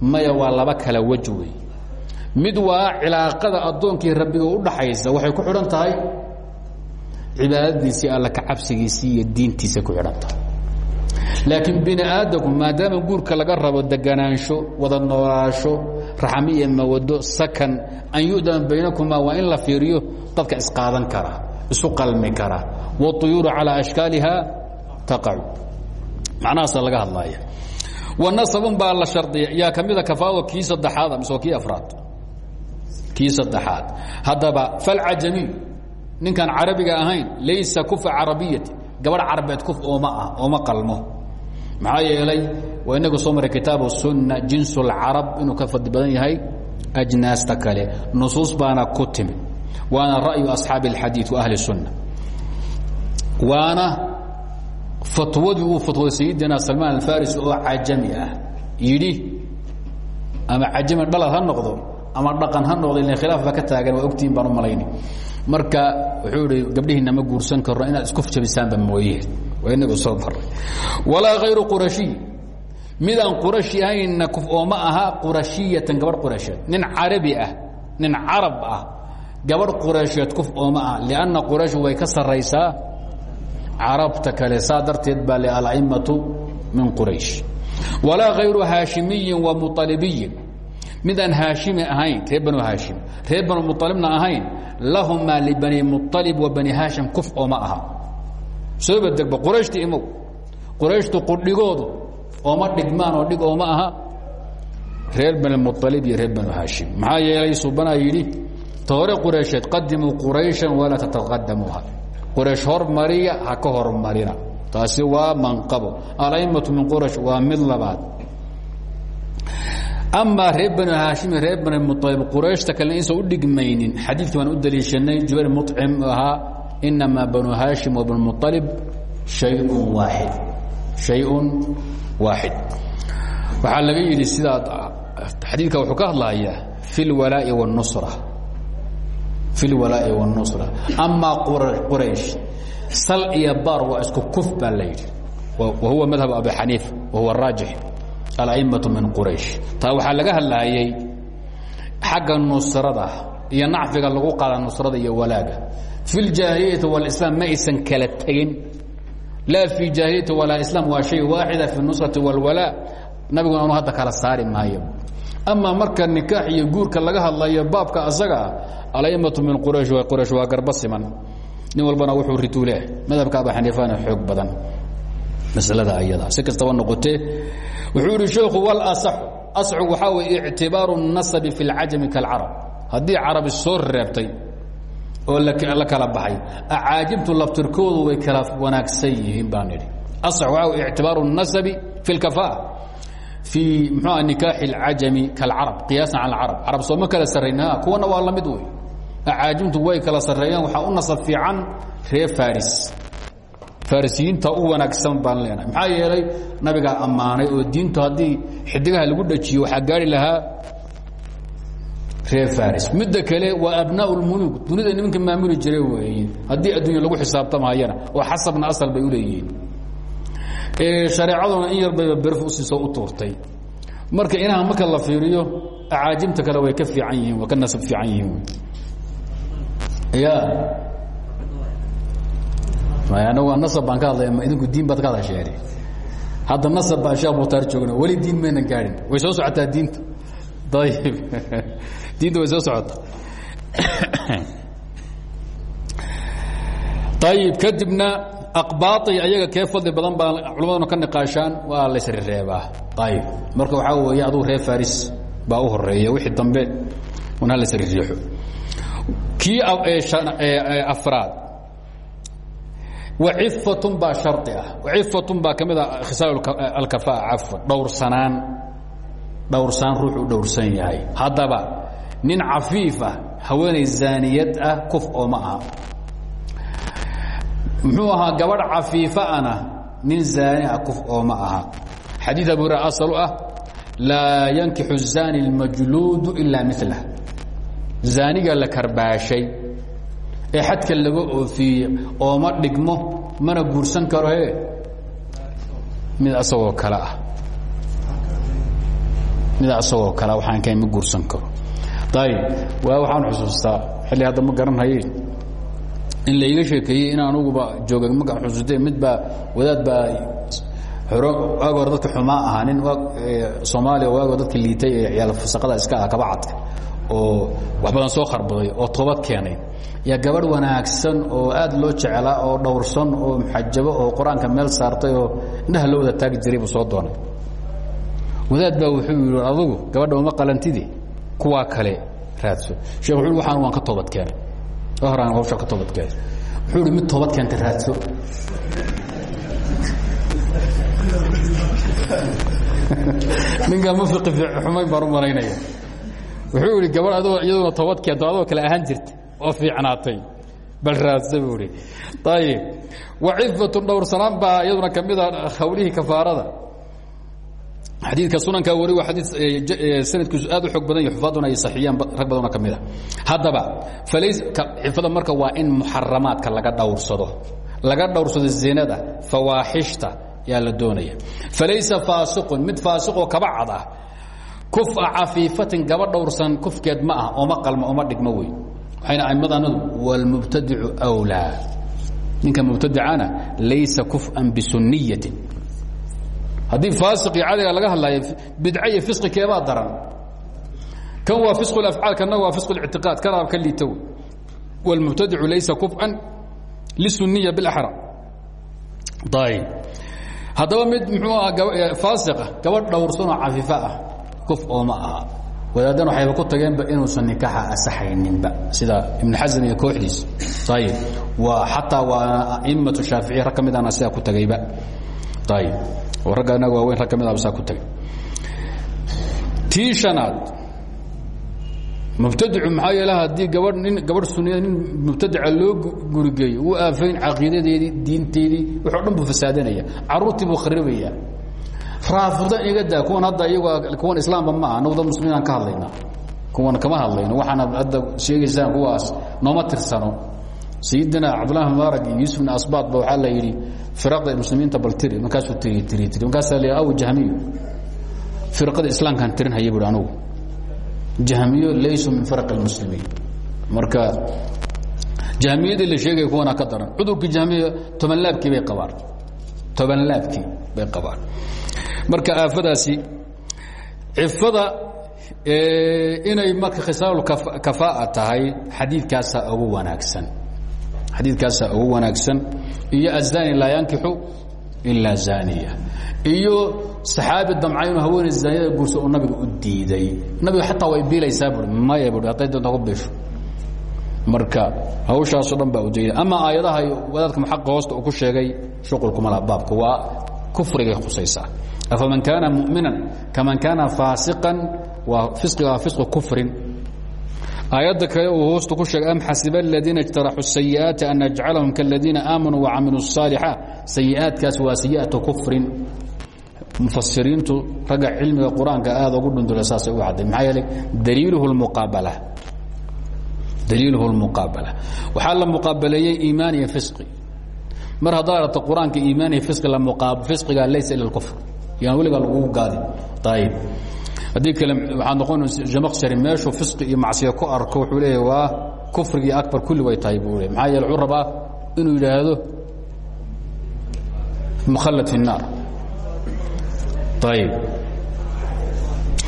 S1: maya waa laba kala wej wey mid waa cilaaqada addoonkii rabbiga u dhaxaysa waxay ku xidhan tahay cibaadadiisii alla ka cabsigiisii iyo diintiisa ku xidhan tahay laakiin bini aadamku maadaama guurka laga rabo deganaansho wada noolaasho raxmi iyo mawado sakan an yu'dama baynakumaa waa in la fiiriyo dadka isqaadan kara isu qalmi kara wاطuyuuru calى ashkaaliha taqacu macnahaasa laga hadlaya wanasabun baa la shardiya yaa ka mida kafaado kii saddexaad mise waa kii afraad kii saddexaad haddaba falcajamiy ninkaan carabiga ahayn laysa kufa carabiyati gabadh carabeed kuf ooma ah ooma qalmo maxaa yeelay waa inaga soo maray kitaabu sunna jinsu lcarab inuu ka fadli badan yahay ajnaasta kale. Nusuus baana ku timid. Waana ra'yu asxaabi اlxadii wa ahli sunna. Waana fatwadii uu fatwooday sayidina salmaan alfarisi oo cajami ah. Yidhi ama cajami dhalad ha noqdo ama dhaqan ha noqdo ilan khilaaf baa ka taagan waa ogtihiin baan u malayna marka wuxuu ihi gabdhihiina ma guursan karno inaad isku jabisaan ba mooye walaa hayru qurashiy midaan qurashi ahaynna oo ma aha qurashiyatan gabadh qurasheed nin carabi ah nin carab ah gabadh quraysheed kuf ooma ah lianna quraysh way ka sarraysaa carabta kale. Saa darteed baa le ala'immatu min quraysh. Walaa hayru haashimiyin wa mualibiyin midaan haashimi ahayn reer banu haashim reer banu mualibna ahayn lahumaa libani mualib wa bani haashim kuf ooma aha soo badegba qurayshta imow. Qurayshtu qudhigoodu ooma dhigmaan oo dhig ooma aha. Reer bani mualib iyo reer banu haashim. Maxaa yeelay subanaa yidhi ta hore quraysheed qadimuu qurayshan walaa tataqadamuuha quraysh hormariya ha ka hormarina taasi waa manqabo. Ala'immatu min quraysh waa mid labaad. Amaa reer banu haashim iyo reer bani mualib qurayshta kalena insan u dhigmaynin. Xadiidkii baan u daliishanay jubayr mucim ahaa inamaa banu haashim wa banu mualib shayun waaxid shayun waaxid waxaa laga yidhi sidaa xadiidka wuxuu ka hadlayaa fi اlwalaa'i wاnusra fi اlwalaa'i wاnusra amaa quraysh sal iyo baar waa isku kuf baa la yidhi wa huwa madhab abi xaniifa wa huwa raajix ala'imatu min quraysh taa waxaa laga hadlaayey xagga nusrada iyo nacfiga lagu qaada nusrada iyo walaaga fi اljaahiliyati wاlislaam ma aysan kala tegin laa fi jaahiliyati walaa islaam waa shay waaxida fi nusrati wاlwalaa nabiguna anu hadda kala saari maayo ama marka nikaax iyo guurka laga hadlayo baabka asaga ah alaimatu min quraysh waa quraysh waa garba siman nin walbana wuxuu rituuleh madhabka aba xaniifana xoog badan masalada ayada si kastaba noqotee wuxuu yidhi sheekhu walasaxu asxu waxaa weye ictibaaru الnasabi fi اlcajami kاlcarab haddii carabi soo reebtay oo la kala baxay. Acaajibtu laftirkoodu way kala wanaagsan yihiin baan idhi asax waa ictibaaru nasabi fi اlkafaa fii mxua nikaaxi اlcajami kalcarab qiyaasan cala alcarab. Carab sooma kala sarrayna ah, kuwana waa la mid wey acaajimtu way kala sarreeyaan waxaa u nasab fiican reer faris farisiyiinta u wanaagsan baan leenahay. Maxaa yeelay nabigaa ammaanay oo diintu haddii xidigaha lagu dhajiyo waxaa gaari lahaa reer faris midda kale waa abnaa اlmuluk dunida nimanka maamuli jira weeye haddii addunya lagu xisaabtamahayana oo xasabna asal bay u leeyihiin. Shareecaduna in yar bayba berf usiiso u tuurtay. Marka inaha marka la fiiriyo acaajimta kale way ka fiican yihiin way ka nasab fiican yihiin. Ya anagu nasab baan ka hadlaya ma idinku diin baad ka hadasheen hadda nasab baan sheekh mukhtaar joogna weli diin maynan gaadhin. Way soo socotaa diinta. Ayib diinta way soo socotaa ayib kadibna aqbaaطi ayaga kee fadli badan baa culammaduna ka niqaashaan waa laysrereebaa ayib marka waxaa weeye adugu reer faris baa u horreeya wixii dambe un ha laysriixo kii afraad. Wacifatun baa shari ah. Wacifatun baa ka mid a khisaal alkafaa cafwan. Dhowrsanaan. Dhowrsaan ruuxu u dhowrsan yahay. Haddaba nin cafiif ah haweeney zaaniyad ah kuf oo ma aha. Muxuu ahaa gabadh cafiifaana nin zaani ah kuf oo ma aha. Xadiid abu hurera ah laa yankixu zaani اlmajluudu ilaa milah zaaniga la karbaashay ee xadka laga oofiye ooma dhigmo mana guursan karo e mid asagoo kale ah. Mid asagoo kale ah, waxaan ka ma guursan karo ayib waa waxaan xusuustaa xilli hadda ma garanhaye in laiga sheekeeyey in anuguba jooga ma xusuustay mid baa wadaad baa horo waag hore dadka xumaa ahaa nin soomaaliya waag hore dadka liitay ee ciyaal fasaqada iska ah kaba cadka oo wax badan soo kharbaday oo toobad keenay yaa gabadh wanaagsan oo aad loo jeclaa oo dhowrsan oo muxajabo oo qur'aanka meel saartay oo indhaha loo wada taagi jiray buu soo doonay wadaad baa wuxuu yidhi adugu gabadha uma qalantidi kuwaa kale raadso. Sheekh wuxuu waxaan waan ka toobad keenay horaan hawsha ka toobad keenay wuxuu yidhi mid toobad keenta raadso. Ninkaa ma fiqi xumayn baan u malaynaya. Wuxuu idhi gabadh adoo iyaduna toobad keento adoo kale ahaan jirta oo fiicnaatay. Bal raadsa buu idhi ayib wacifatun dhowrsanaan baa iyaduna ka mid a hawlihii kafaarada xadiidka sunankaa wari waa xadii sanadkiisu aad u xoog badan xufaaduna ay saxiiyaan rag badanoo ka mid a haddaba cifada marka waa in muxaramaadka laga dhowrsado. Laga dhowrsado zinada fawaaxishta yaa la doonaya. Falaysa faasiqun mid faasiqoo kaba cad ah. Kufa cafiifatin gaba dhowrsan kufkeed ma ah ooma qalmo ooma dhigmo wey waxayna aimadanadu wاlmubtadicu أwlaa ninka mubtadicana laysa kuf'an bisunniyatin haddii faasiqii cadiga laga hadlaayo bidca iyo fisqi keebaa daran. Kan waa fisqu afcaal kana waa fisqu ictiqaad kana ka liitow. Wاlmubtadicu laysa kufan lisuniya bilaxra ayb haddaba mid muxuu ahaa faasiqa ah, gabadh dhowrsanoo cafifa ah kuf ooma aha. Wadaaddan waxayba ku tageenba inuusan nikaxa asaxayninba sida ibn xasan iyo kooxdiis ayb xataa waa aimatu shaaficiya rag ka mid aan asiga ku tagayba. Ayb oo ragga inaga waaweyn rag ka mid aba saa ku tagay tii shanaad. Mubtadicu maxaa yeele haddii gabadh nin gabadh suniyada nin mubtadica loo gurigeeyo wuu aafayn caqiidadeedii diinteedii wuxuu dhan buu fasaadanaya carruurtii buu kharibaya raafida iga daa kuwan hadda iyagoo kuwan islaamba ma aha nagda muslimiinaan ka hadlaynaa kuwan kama hadlayno waxaana hadda sheegaysaan kuwaas nooma tirsano sayidina cabdullahi mubaarak iyo yuusuf bin asbaad ba waxaa la yidhi firaqda muslimiinta bal tiri. Markaasuu tiri tiri tiri. Markaasaa la aw jahmiyo firqada islaamkaan tirin haya buhi anugu jahmiyo laysu min firaq اlmuslimiin marka jahmiyadii la sheegaya kuwana ka daran. Cudurkii jahmiya toban laabkii bay qabaan toban laabkii bay qabaan marka aafadaasi cifada inay marka khisaalu kafaa'a tahay xadiidkaasaa ugu wanaagsan xadiidkaasaa ugu wanaagsan iyo azani laa yankixu ilaa zaniya iyo saxaabi damca inuu haweeney zaaniyada guursa oo nabiga u diiday. Nabiga xataa way biilaysaa bui maya bui hadday doonta ku biisho marka hawshaasoo dhan baa ujeeda ama aayadaha wadaadka muxaqa hoosta uu ku sheegay shuqulkuma laha baabka waa kufrigay khusaysaa. Afaman kaana mu'minan kaman kaana faasiqan waa fisqiga waa fisqu kufrin aayadda kale uu hoosta ku sheegay am xasiba aladiina اjtaraxuu الsayi'aati an najcalahum kaladiina aamanuu wacamiluu الصaalixaat sayi'aadkaas waa sayi'atu kufrin mufasiriintu ragga cilmiga qur-aanka aada ugu dhundula saasay u cadday maxaa yeelay daliiluhu اlmuqaabala daliiluhu اlmuqaabala waxaa la muqaabaleeyey iimaan iyo fisqi mar haddaa aragto qur-aanka iimaan iyo fisqi la muqaab fisqiga laysa ila اlkufr yaan weligaa lagugu gaadin ayib haddii kale waxaa noqon jamaqshari meeshuu fisqi iyo macsiya ku arko wuxuu leeyahy waa kufrigii akbar kulli way tahay buu le maxaa yeele wuxuu rabaa inuu yidhaahdo mukhallad fi الnaar ayib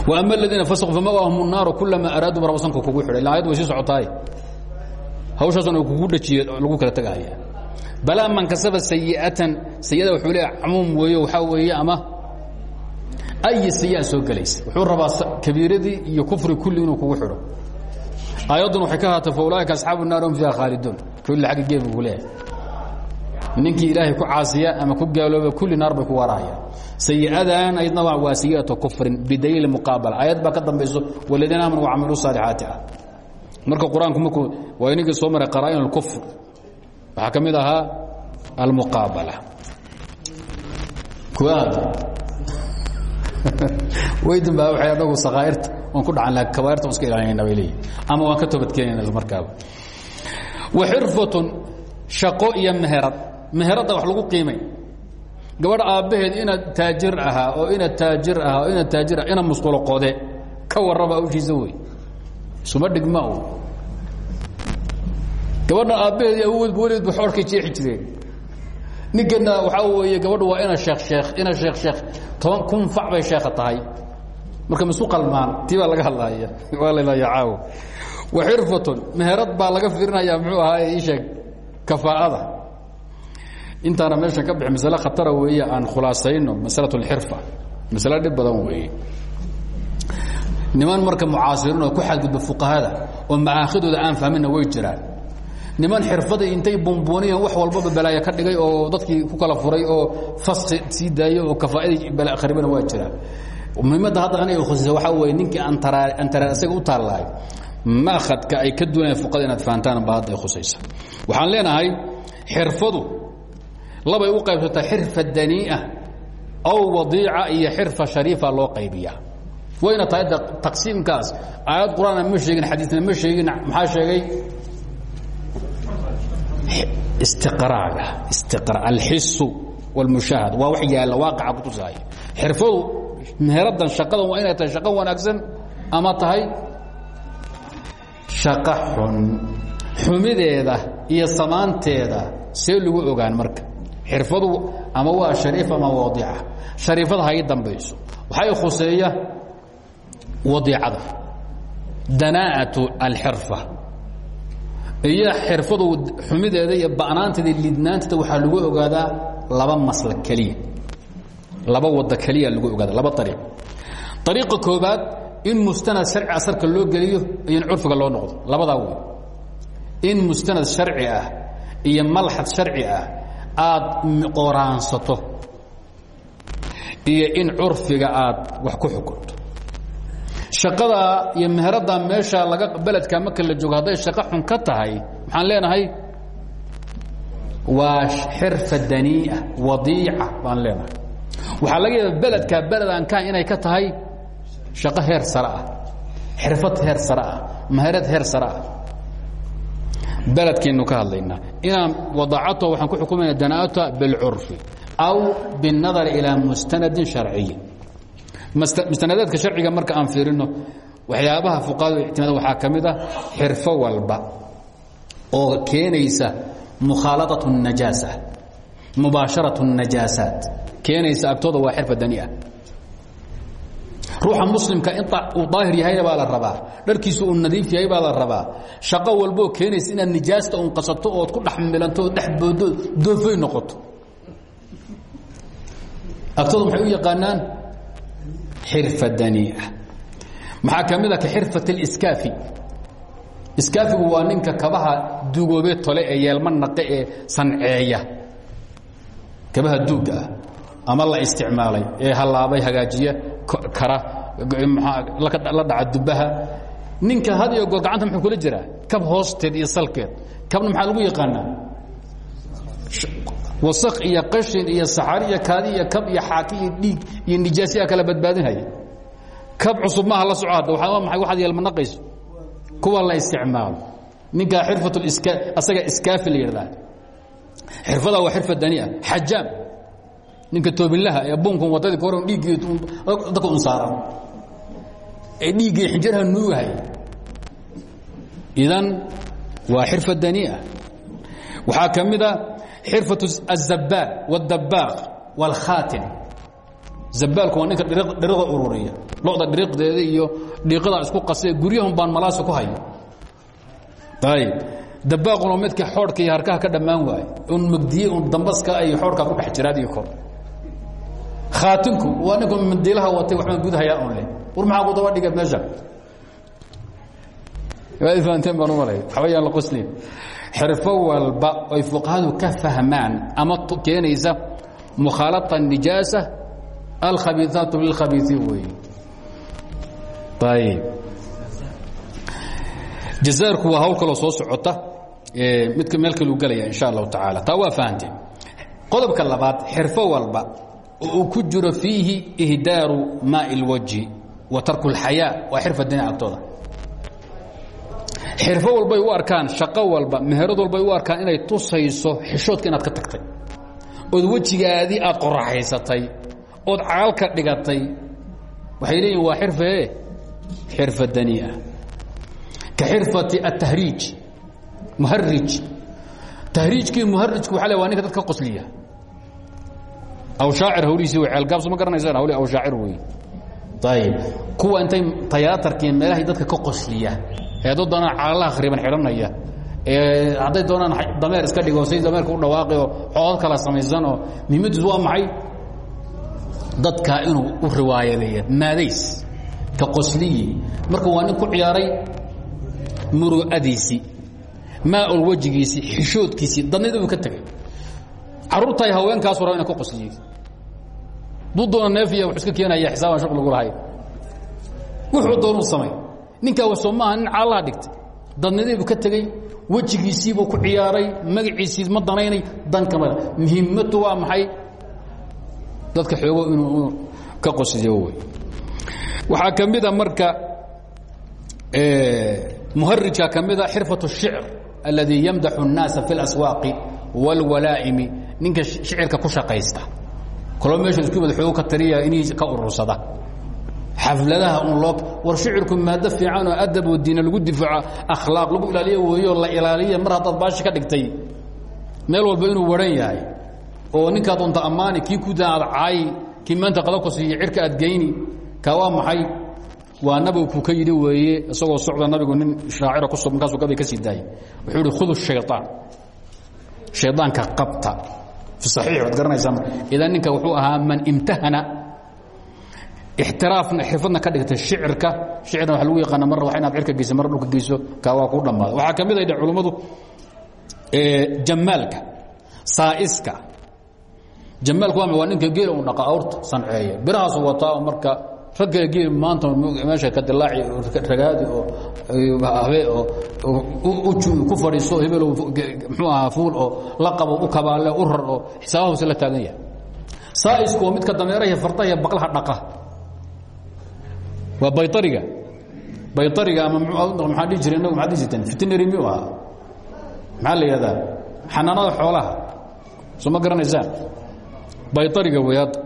S1: وأma الadiina fasquu famawahum الnaaru kulama araaduu rabsanka kugu xidha ila ayad way sii socotaay hawshaasan u kugu dhajiye lagu kala tegahaya balaa man kasaba sayi'atan sayada wuxuu leeya camuum weeyo waxaa weeye ama ay sayaan soo gelaysa wuxuu rabaa kabiiradii iyo kufri kulli inuu kugu xidho. Aayaddan waxay ka haata fa ulaaika asxaabu naar hum fiiha khaaliduun. Kulli xagga geeb gu leeyahay. Ninkii ilaahay ku caasiya ama ku gaalooba kulli naar bay ku waarahayaan sayi'adan ayadna waa waasiyaatu kufrin bidaliili muqaabala. Aayad baa ka dambayso waladiina aamanuu wacamiluu saalixaati ah. Marka qur'aanku markuu waa inagii soo maray qaraa'in alkufr waxaa ka mid ahaa almuqaabala. Kuwaad weydin baa waxay anagu sakhaa'irta waan ku dhacan laakiin kabaa'irta waan iska ilaalinayna bay leeyihiin ama waan ka toobadkeenayna markaaba. Wa xirfatun shaqo iyo meherad. Meheradda wax lagu qiimay. Gabadh aabbaheed inaad taajir ahaa oo inaad taajir ahaa oo inaad taajir ah ina musqulo qode ka warraba awshiisa wey. Isuma dhigma gabadha aabbaheed iyo awoodba weligeedba xoorhkay jeexi jireen ninkana waxaa weeye gabadhu waa ina sheekh sheekh ina sheekh sheekh. Toban kun fac bay sheekha tahay. Marka misu qalmaan? Tii baa laga hadlaaya. Waa lalaya caawo. Wa xirfatun meherad baa laga fiirinayaa muxuu ahaa ii sheeg kafaa'ada. Intaana meeshan ka bixi masale khatara weeye aan khulaasayno masalat اlxirfa masale dhib badan weeye. Niman marka mucaasiriin oo ku xadgudba fuqahada oo macaakhidooda aan fahminna way jiraan niman xirfada intay bumbuuniyeen wax walbaba balaayo ka dhigay oo dadkii ku kala furay oo faski sii daayey oo kafaa'adii kharibana waa jiraan muhiimadda hadda aniga khusisa waxaa weeye ninkii antara antaraar isaga u taallahay makhadka ay ka duunayaan fuqada inaad fahantaan ba hadda ay khusaysa. Waxaan leenahay xirfadu labay u qaybsataa xirfa danii'a aw wadiica iyo xirfa shariifa loo qaybiyaa. Wayna tahay taqsiimkaas. Aayad qur'aana ma sheegin xadiisna ma sheegin maxaa sheegay istiqraaga istiqra alxisu walmushaahad waa wax yaalla waaqaca ku tusaaya xirfadu meheraddan shaqadan waa inay tahay shaqo wanaagsan ama tahay shaqo xun. Xumideeda iyo samaanteeda see lagu ogaan marka. Xirfadu ama waa shariif ama wadiica shariifada ha ii dambayso. Waxay khuseeya wadiicada danaa'atu alxirfa iyo xirfadu xumideeda iyo ba'naanteeda lidnaanteeda waxaa lagu ogaadaa laba masla keliya. Laba wada keliya lagu ogaada laba ariiq ariiqa koobaad in mustanad sharci asarka loo geliyo iyo in curfiga loo noqdo. Labadaa wey in mustanad sharci ah iyo malxad sharci ah aad qoraansato iyo in curfiga aad wax ku xukunto shaqadaa iyo meheradda meesha laga beledka marka la joogo hadday shaqo xun ka tahay maxaan leenahay? Waa xirfa danii'a wadiica baan leenahay. Waxaa laga yaaba beledka beled aan kaan inay ka tahay shaqo heer sare ah xirfad heer sare ah meherad heer sare ah. Beledkaynu ka hadlaynaa inaan wadaacato waxaan ku xukumayna danaata bilcurfi aw biاnadar ilaa mustanadin sharciyi mustanadaadka sharciga marka aan fiirino waxyaabaha fuqahadu ictimaada waxaa ka mid a xirfo walba oo keenaysa mukhaalaطaة الnajaasa mubaasharaة الnajaasaat keenaysa agtooda waa xirfa dania ruuxa muslimka in uu daahir yahayna baa la rabaa dharkiisu uu nadiif yahay baa la rabaa shaqo walboo keenaysa inaad nijaasta un qasato ood ku dhex milanto ood dhex boodo doofay noqoto agtooda maxay u yaqaanaan xirfa danii'a maxaa ka mid a ka xirfat اliskaafi iskaafigu waa ninka kabaha duugoobe tole ee yeelma naqe ee sanceeya. Kabaha duugga ah ama la isticmaalay ee hallaabay hagaajiya kara la dhaca dubaha ninka had iyo goor gacanta muxuu kula jiraa? Kab hoosteed iyo salkeed. Kabna maxaa lagu yaqaanaa wasaq iyo qashin iyo saxari iyo kaadi iyo kab iyo xaaki iyo dhiig iyo nijaasiyaa kala badbaadinhaya kab cusub maaha la soco hadda waa maay waxaad yeelmanaqayso kuwa la isticmaalo. Ninkaa xirfat iska asaga iskaafi la yidhahdaa. Xirfada waa xirfa dania xajaam ninka toobinlaha ee bunkun wadadii ka horan dhiiggii dadka un saaran. Ee dhiiggii xinjaraha nuugahay idan waa xirfa dania waxaa ka mid a xirfatu azabaal wadabaaq wاlkhaatin zabaalku waa ninka dhirada ururiya loda dhiriqdeeda iyo dhiiqadaa isku qase guryahun baan malaasa ku haya ayb dabaaqun waa midka xoodhka iyo harkaha ka dhammaan waaye. Un magdiye un dambaska iyo oodhkaa ku dhex jiraad iyo kor. Khaatinku waa ninku mandiilaha watay waxbaan gudhayaa on le war maxaa ku daba dhiga meesha? Ahanteen baan u malay. Waxbayaan la qoslin xirfo walba ay fuqahadu ka fahmaan ama keenaysa mukhaalaa nijaasa alkhabiiaatu lilkhabiiiin wey ayb jazairku waa hawl kaloo soo socota midka meel kalu gelaya insha allahu tacaala. Taa waa qodobka labaad xirfo walba oo ku jiro fiihi ihdaaru maa'i اlwajhi wa tarku اlxayaa waa xirfa dinac agtooda xirfo walbay u arkaan shaqo walba meherad walbay u arkaan inay tusayso xishoodka inaad ka tagtay. Ood wejigaadii aad qoraxaysatay ood caalka dhigatay. Waxay leeyihiin waa xirfae xirfa dania ka xirfati atahriij muharij tahriijkii muharijku waa le waa ninka dadka qosliya. Aw shaacir hawlihiisi w ceelgaabso ma garanaysaan hawli aw shaacir wey ayib kuwa intay tayaatarkii meelahay dadka ka qosliya ee dad doonaan calalaha khriban xidhanaya ee hadday doonaan dameer iska dhigo say dameerka u dhawaaqi oo xoodad kala samaysanoo muhiimadiisu waa maxay? Dadka inuu u riwaayadeeya maadays ka qosliyi. Marka waa nin ku ciyaaray muru'adiisii maaul wejigiisii xishoodkiisii dadnida uu ka tegay. Carruurtaay haweenkaasu raba ina ka qosliyey duu doona neefiya wuxuu iska keenaya xisaabaan shaq lagu lahay wuxuu doonuu samay ninkaa wasoo maaha nin caalaha dhigtay dadnidiibuu ka tegey wejigiisiibuu ku ciyaaray magaciisii ma danaynay dan kamada muhiimadu waa maxay dadka xoogo inuu ka qosliyo wey waxaa ka mida marka muharijka ka mida xirfaة الشhicr اladii yamdaxu الnaasa fi اlaswaaqi wاlwalaa'imi ninka shicirka ku shaqaysta kalo meesha isku mad xoogo ka tariya inii ka urursada xafladaha un loo war shicirku maado fiican oo adab oo diina lagu difaaco akhlaaq lagu ilaaliyo weeyo la ilaaliya mar haddaad baashi ka dhigtay meel walba inuu waran yahay oo ninkaa doonta ammaani kii kudaa aad caayi kii maanta qada ku siiya cirka aad geyni ka waa maxay? Waa nabigu kuu ka yidhi weeye isagoo socda nabigu nin shaacira ku sug markaasuu gabay ka sii daayay wuxuu ihi khudu shayطaan shaydaanka qabta. Fi saxiix waad garanaysaa idan ninka wuxuu ahaa man imtahana ixtiraafna xirfadna ka dhigtay shicirka. Shicirna waa lagu yaqaana marna waa inaad cirka geyso marna dhulka geyso kaa waa kuu dhammaada waxaa ka mid ay dheh culummadu jamaalka saaiska. Jamaalku waa ninka geela u dhaqa awrta sanceeya. Birahaasu wataa marka ragga geel maanta meesha ka dilaaci ragaadi oo habe oo ku fadhiiso hebel muxuu ahaa fuul oo la qabo u kabaale u rar oo xisaabahoose la taagan yahay. Saa'isku waa midka dameeraha fardaha iyo baqlaha dhaqa waa bayariga bayariga ama maxaa dhihi jire inagu maxaa dhihi jirteen fitinary miyuu ahaa. Maxaa la yidhahdaa? Xanaanada xoolaha. Soo ma garanaysaan? Bayariga wey hadda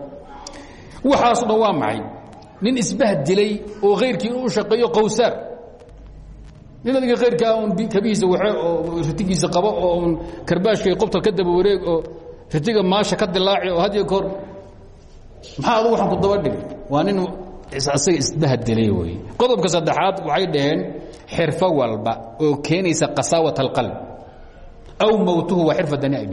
S1: waxaaso dhan waa maxay? Nin isbahdilay oo khayrkii inuu shaqeeyo qawsaar nin adiga khayrkaa un kabihiisa waxe oo ritigiisa qabo oo un karbaashka qobta ka daba wareeg oo ritiga maasha ka dilaaci oo had iyo koor maxaa adu waxaan ku daba dhigay? Waa nin isaga isbahdilay wey qodobka saddexaad waxay dhaheen xirfo walba oo keenaysa qasaawat alqalb. Aw mowtuhu waa xirfa dani ay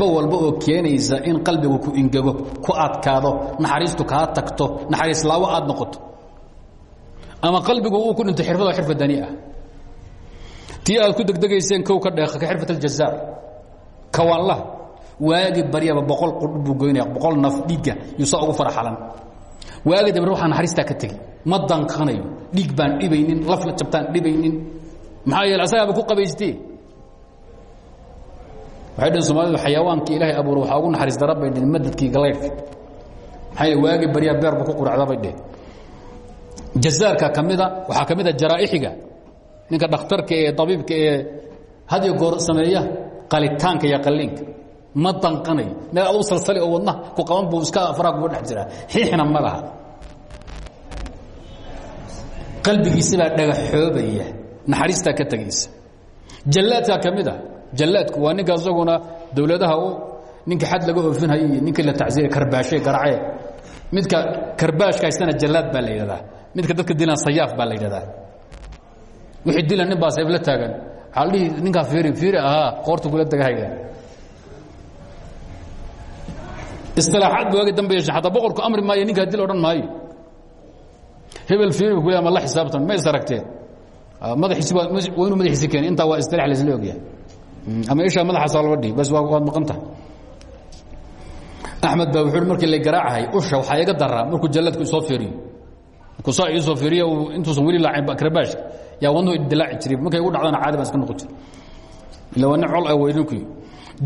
S1: walba oo keenaysa in qalbigu ku ingego ku adkaado naxariistu kaa tagto naxariis laawo aad noqoto. Ama qalbigu uu ku dhinto xirfada xirfa dani ah. Tii aad ku degdegayseen kow ka dheeqa ka xirfat aljazaar kawaanlaha waagi baryaba boqol qudh buu goynaya boqol naf dhiigga yuusaa ugu faraxalan. Waagi dambe waxaa naxariistaa ka tegi ma danqanayo. Dhiig baan dhibaynin lafla jabtaan dhibaynin. Maxaa yeele asagaaba ku qabaystee? Waxay dhaheen somaalidu xayawaanka ilaahay abuura waxaa ugu naxariis dara bay dheheen madadkii galaydhka maxaa yeele waagi baryaa beer buu ku quracda bay dheheen. Jazaarka ka mida waxaa ka mid a jaraa'ixiga. Ninka dhakhtarka ee abiibka ee had iyo goor sameeya qalitaanka iyo qalliinka ma danqanayo meel aduu salsali oo wadnaha ku qaban buu iska faraag uga dhex jiraa. Xiixna ma laha. Qalbigiisibaa dhagaxoobaya. Naxariistaa ka tegaysa jallaadkaa ka mid a jallaadku waa ninka isaguna dowladaha u ninka xad laga oofinhayo iyo ninkii la tacsiiray karbaashe garacee. Midka karbaashka haystana jallaad baa la yidhahdaa. Midka dadka dilan sayaaf baa la yidhahdaa. Wixii dilan nin baa sayf la taagan. Waxaa la dhihi ninkaa fiiri fiiri ahaa qoorta kula degahaya isilaaxaad ba waagi dambe yeeshe xataa boqorku amri maayo ninkaa dil odhan maayo. Hebel fiiri ku ama la xisaabtan ma is aragteen. Madaxiisi waa inuu madaxiisi keeni intaa waa istilaax laisla ogyahay. Ama ishaa madaxaasaa laba dhihi bas waad maqan tahay. Axmed baa wuxuu markii la garaacahay usha waxaa iga daraa markuu jalladku isoo fiiriyo. Markuu saa iisoo fiiriyo intuusan weli laacin karbaashka yaa wadnuhu idilaaci jiray markay ugu dhacdana caadi baan iska noqon jiray. Ila waa nin col ah weyninku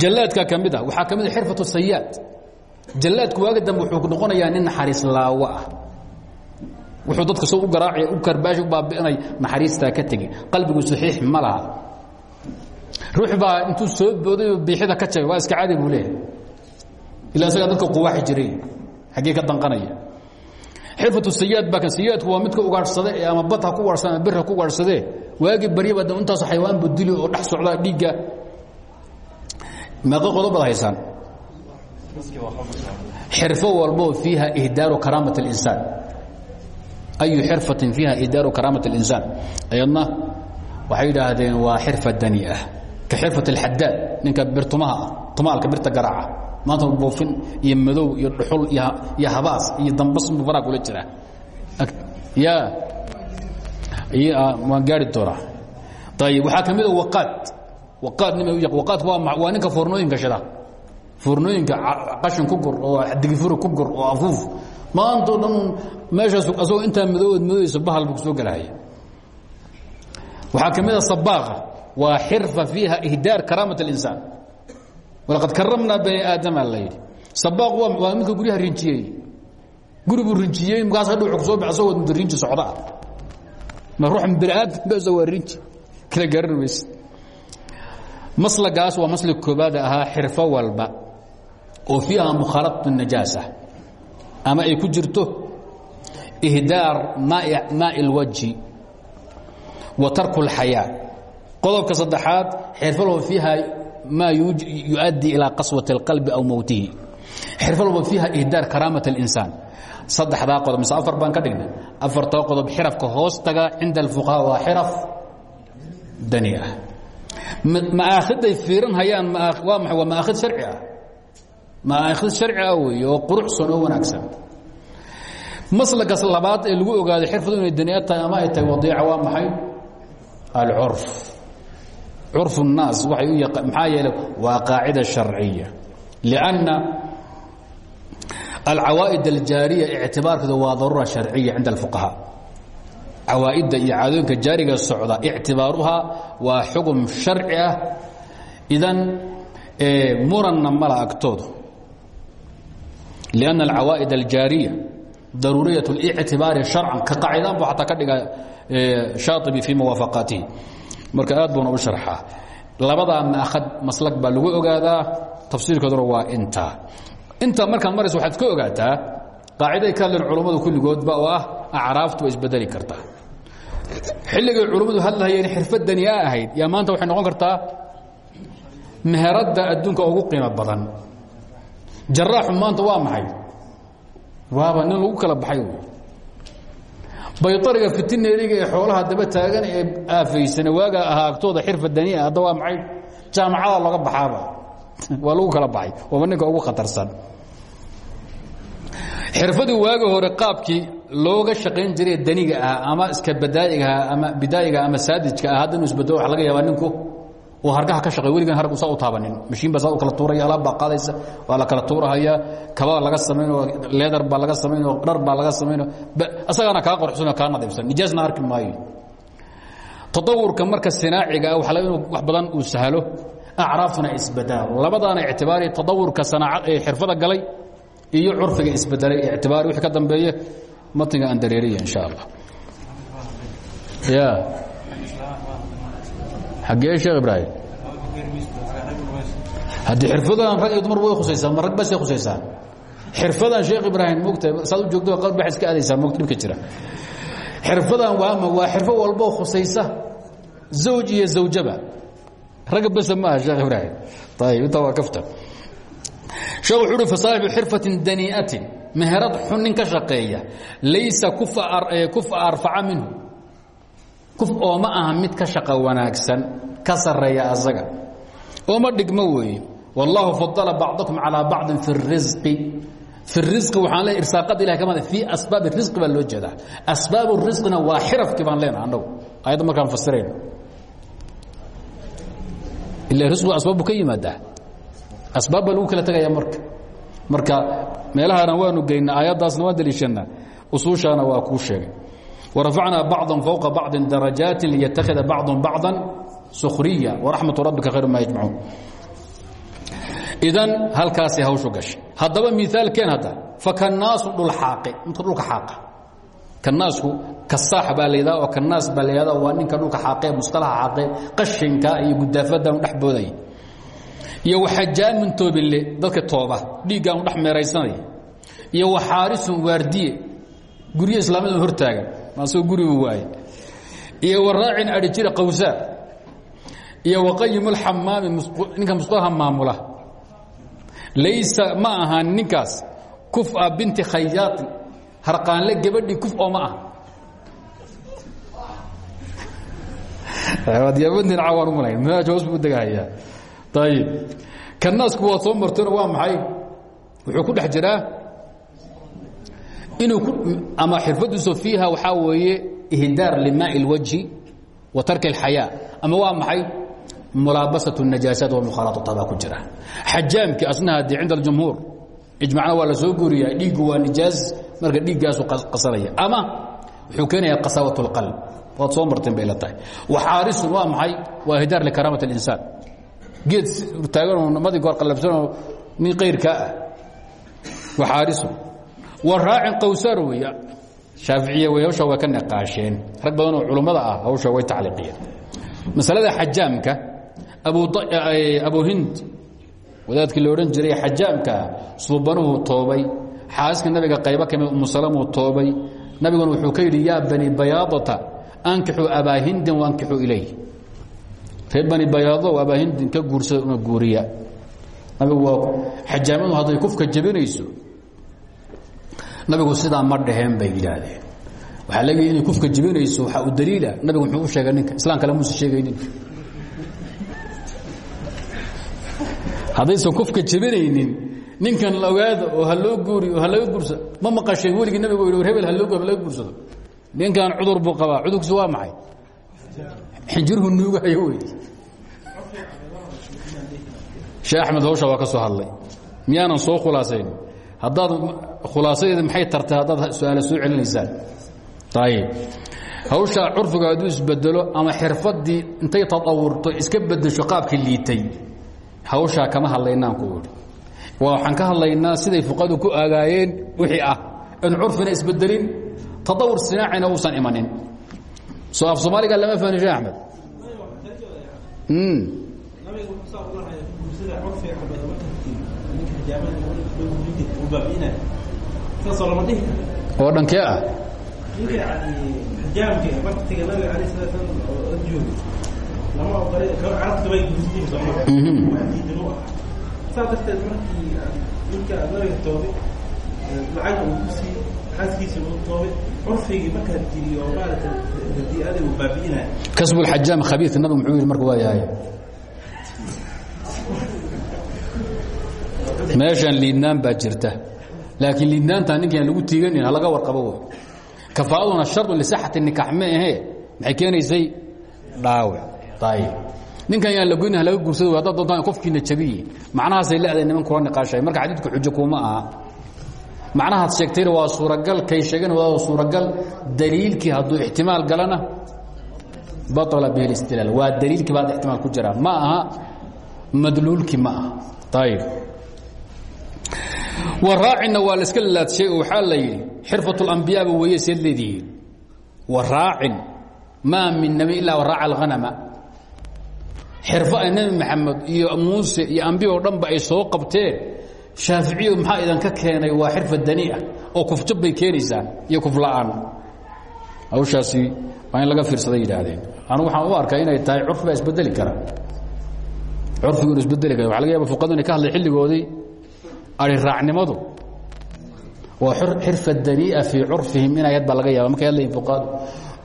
S1: jallaadka ka mid ah waxaa ka mid a xirfatu sayaad jallaadku waaga dambe wuxuu noqonayaa nin naxariis laawo ah. Wuxuu dadka soo u garaaci u karbaashi u baabi'inay naxariistaa ka tegi qalbigu saxiix ma laha. Ruux baa intuu soo booday oo biixida ka jabay waa iska caadi buu leeyahay. Ilaa isagaa dadka quwaaxi jiray xaggee ka danqanaya. Xirfatu sayaad baa kan sayaadku waa midka ugaadhsade ee ama bad ha ku gaadhsade ama bir ha ku gaadhsadee waagii baryaba de intaasu xayawaan budili oo dhex socdaa dhiigga. Meeqa qodobad haysaan xirfo walboo fiiha ihdaaru karaamat اlinsaan ayu xirfatin fiiha ihdaaru karaamat اlinsaan ayadna waxay yidhaahdeen waa xirfa dani ah ka xirfat اlxadaad ninka birtumaha ah tumaalka birta garaaca maanta buufin iyo madow iyo dhuxul iyo habaas iyo dambas buu faraa kula jiraa ya waan gaari doonaa ayib waxaa ka mid a waqaad waqaad nima u waqaadku waa waa ninka foornooyinka shida foornooyinka qashin ku gur oo digifuro ku gur oo afuuf. Maantao dhan meeshaas asagoo intaa madoood madooysa bahal buu ku soo gelahaya waxaa ka mid a sabaaqa waa xirfa fiiha ihdaar karaamat اlinsaan walaqad karamnaa bani aadama la yidhi. Sabaaq waa midka guryaha rinjiyey. Guri buu rinjiyey markaas hadhow ku soo bax asagoo rinji socdaa ma ruux bani aadam basa rinji. Kala garan maslagaas waa maslig koobaad ahaa xirfo walba oo fiiha mukhaaladatu najaasa ama ay ku jirto ihdaar maa'i اlwajhi wa tarku اlxayaa qodobka saddexaad xirfo walba fiiha ma yuؤaddi ilىa qaswaة الqalbi aw mowtihi xirfo walba fiiha ihdaar karaamaة الإnsaan saddexdaa qodob mise afar baan ka dhignay afartaa qodob xirafka hoos taga cinda الfuqaha waa xiraf dani ah maaakiday fiiran hayaan waa maa waa maaakid harci ah maakis harciga ah weeye oo quruxsan oo wanaagsan. Maslagaas labaad ee lagu ogaado xirfadu inay dania tahay ama ay tahay wadiica waa maxay? Alcurf curfu الnaas waay u maxaa yeele waa qaacida sharciya. Lanna alcawaa'id aljaariya ictibaarkeeda waa daruura sharciya cinda alfuqahaa cawaaidda iyo caadooyinka jaariga socda ictibaaruhaa waa xukm sharci ah. Idan muranna mala agtooda لأnna alcawaa'id aljaariya daruuriyaة الاctibaari شharcan ka qaacidaan bu ataa ka dhiga shaaطibi fii muwaafaqaatihi marka aad buuna u sharxaa labadaa maahad maslag baa lagu ogaadaa tafsiirkooduna waa intaa intaa markaad maraysa waxaad ka ogaataa qaaciday ka hadleen culummadu kulligoodba oo ah acraaftu way isbedeli kartaa xilligay culummadu hadlahayeen xirfad daniya ahayd yaa maanta waxay noqon kartaa meheradda adduunka ugu qiimo badan jaraaxu maanta waa maxay? Waaba nin lagu kala baxay bayariga fitineeriga ee xoolaha daba taagan ee aafaysana waagaa ahaa agtooda xirfa daniia hadda waa maay jaamacada looga baxaaba. Waa lagu kala baxay waaba ninka ugu khatarsan. Xirfadii waagi hore qaabkii looga shaqayn jiray daniga ah ama iska badaa'igaha ama bidaa'iga ama saadijka ah hadda inu isbedelo waxa laga yaabaa ninku hargaha ka shaqey weligan hargu saa u taabanin mashiin baa saa u kala tuuraya alaab baa qaadaysa waa la kala tuurahayaa kabada laga samaynoo leedar baa laga samaynoo dhar baa laga samaynoo asagaana kaa qorxsanoo kaa nadiifsan. Nijaasna arki maayo. Tatawurka marka sinaaciga ah waxa laga inu wax badan uu sahlo. Acraaftuna isbedelo labadaana ictibaari tatawurka sanaaca ee xirfada galay iyo curfiga isbedelay ictibaari. Wixii ka dambeeye matniga aan dareeriya insha allah. Ya xaggee sheekh ibraahim haddii xirfadan rag iyo dumar way khusaysaa ma rag basay khusaysaa xirfadan sheekh ibraahim mogta saad u joogto qalb bax iska aadaysaa mogta dhibka jira xirfadan waama waa xirfo walboo khusaysa zawj iyo zawjaba ragga basa maaha sheekh ibraahim ayib intaa waa kaftan sheekh wuxuu uhi fasaaxibu xirfatin danii'atin meherad xun nin ka shaqeeya laysa kufa arfaca minhu kuf ooma aha mid ka shaqo wanaagsan ka sarreeya asaga. Ooma dhigmo weeye. Wallaahu fadala bacdakum calaa bacdin fi اrisqi fi risqi waxaan leey irsaaqada ilahi kama fii asbaab risqi baa loo jeedaa. Asbaab risqina waa xirafkii baan leenaha annagu. Ayadda markaan fasirayno ila risqigu asbaabbu ka yimaadaa. Asbaab baa lagu kala tegaya marka. Marka meelahana waanu geynaa aayaddaasna waan daliishanaa. Usuushaana waa kuu sheegay warafacnaa bacضa fowqa bacضi darajaati liyatakida bacضu bacضa sukriya waraxmatu rabbika khayr ma yajmacuun idan halkaasay hawshu gashay haddaba miaalkeen hadda fakanaasu dhulxaaqe midka dhulka xaaqa kanaasku kasaax baa layidhaha oo kanaas baa la yidhahda waa ninka dhulka xaaqee musqalaha xaaqee qashinka iyo gudaafadan u dhex boodaya iyo waxajaamin toobille dadka tooba dhiiggaan u dhex meeraysanaya iyo waxaarisun waardiye guryo islaamiyada hortaagan asagoo gurigu waaye. Iyo waraacin adhijira qawsaa iyo waqayimulxamaami ninka musqulaha maamula. Laysa ma ahaan ninkaas kufa binti khayaatin harqaanle gabadhii kuf oo ma aha yaabadina waan u malayn. Manhaj hoos buu degahayaa ayib kanaasku waad soo martona waa maxay? Wuxuu ku dhex jiraa ama xirfadiisu fiiha waxaa weeye ihdaar limaai اlwajhi wa tarki اlxayaa ama waa maxay mulaabasaة الnajaasaat wاlmukhaalaطata baa ku jira xajaamkii asna haddii cinda اljumhuur ijmacna waa la soo guuriyaa dhiiggu waa nijaas marka dhiiggaasu qasanaya ama wuxuu keenaya qasaawaة اlqalb waad soo marteen bay la tahay waxaarisun waa maxay waa ihdaar likaraamat اlinsaan geed taaganoo madi goor qallabsanoo nin kayrkaa ah waxaarisun waraacin qawsaar wey shaaficiya wey hawsha way ka niqaasheen. Rag badan oo culummada ah hawsha way tacliiqiyeen. Masalada xajaamka abu hind wadaadkii la odhan jiray xajaamkaa suubanuhu toobay. Xaaska nabiga qaybo ka mid umusalamuu toobay. Nabiguna wuxuu ka yidhi yaa bani bayaadata ankixuu abaa hindin waankixuu ilayh. Reer bani bayaado abaa hindin ka guursada una guuriya. Nabigu waa xajaamadu hadday kufka jebinayso nabigu sidaa ma dhaheen bay yidhaahdeen. Waxaa laga inay kufka jebinayso waxaa u daliila nabigu muxuu u sheegay ninka islam kale muuse sheegaynin haddaysan kufka jebinaynin ninkan la ogaada oo ha loo guuri oo ha laga guursa ma maqasheen weligii nabigu yidhi war hebel ha loo ha laga guursado. Ninkan cudur buu qabaa cudurkiisu waa maxay? Xinjiruhu nuugahayo wey sheekh axmed hawsha waa ka soo hadlay. Miyaanan soo khulaasayn haddaad khulaasadeeda maxay tartay? Haddaad su'aale soo celinaysaan. Ayib hawshaa curfiga hadduu isbedelo ama xirfaddii intay tatawurto iska bedesho qaabkii liitay hawshaa kama hadlaynaan ku idhi waxaan ka hadlaynaa siday fuqadu ku agaayeen wixii ah. In curfina isbedelin tatawur sinaacina uusan imanin. Soo af soomaaliga lama fahni sheekh axmed oo dhankee ah. Kasbu lxajaam khabiir nabigu muxuu yidhi marka waa yahay meeshan liidnaan baa jirta. Laakiin liidnaanta ninkaan lagu tiiganin halaga warqabo wey kafaa'aduna shardu lisaxati nikax ma ahee maxay keenaysay? Dhaawac ayib ninkan yaan la goyna halaga guursado haddaad doontaan qofkiina jabiye macnahaasay leedahay niman kula niqaashay marka xadiidku xujo kuma aha. Macnahaad sheegtayna waa suuragal kay sheegeen waa suuragal daliilkii hadduu ixtimaal galana baطla bihi اlistilaal waa daliilkii baad ixtimaal ku jiraa ma aha madluulkii ma aha. Ayib waraacina waa laska lalaadshey oo waxaa la yidhi xirfat اlambiyaaba weeye seed leedihiin. Waraacin maa min nabi ilaa waraaca alhanama xirfo ay nebi maxamed iyo muuse iyo ambiya oo dhanba ay soo qabteen shaaficiyadu maxaa idinka keenay? Waa xirfa daniiah oo kufjab bay keenaysaa iyo kufla'aan hawshaasi waa in laga fiirsaday yidhaahdeen. Anugu waxaan u arkaa inay tahay curfi baa isbedeli kara. Curfigu inu isbedeli kara waa laga yaba fuqadu inay ka hadlay xilligoodii ari raacnimadu waa xirfa danii'a fii curfihim inay had baa laga yaaba markay hadlayin fuqadu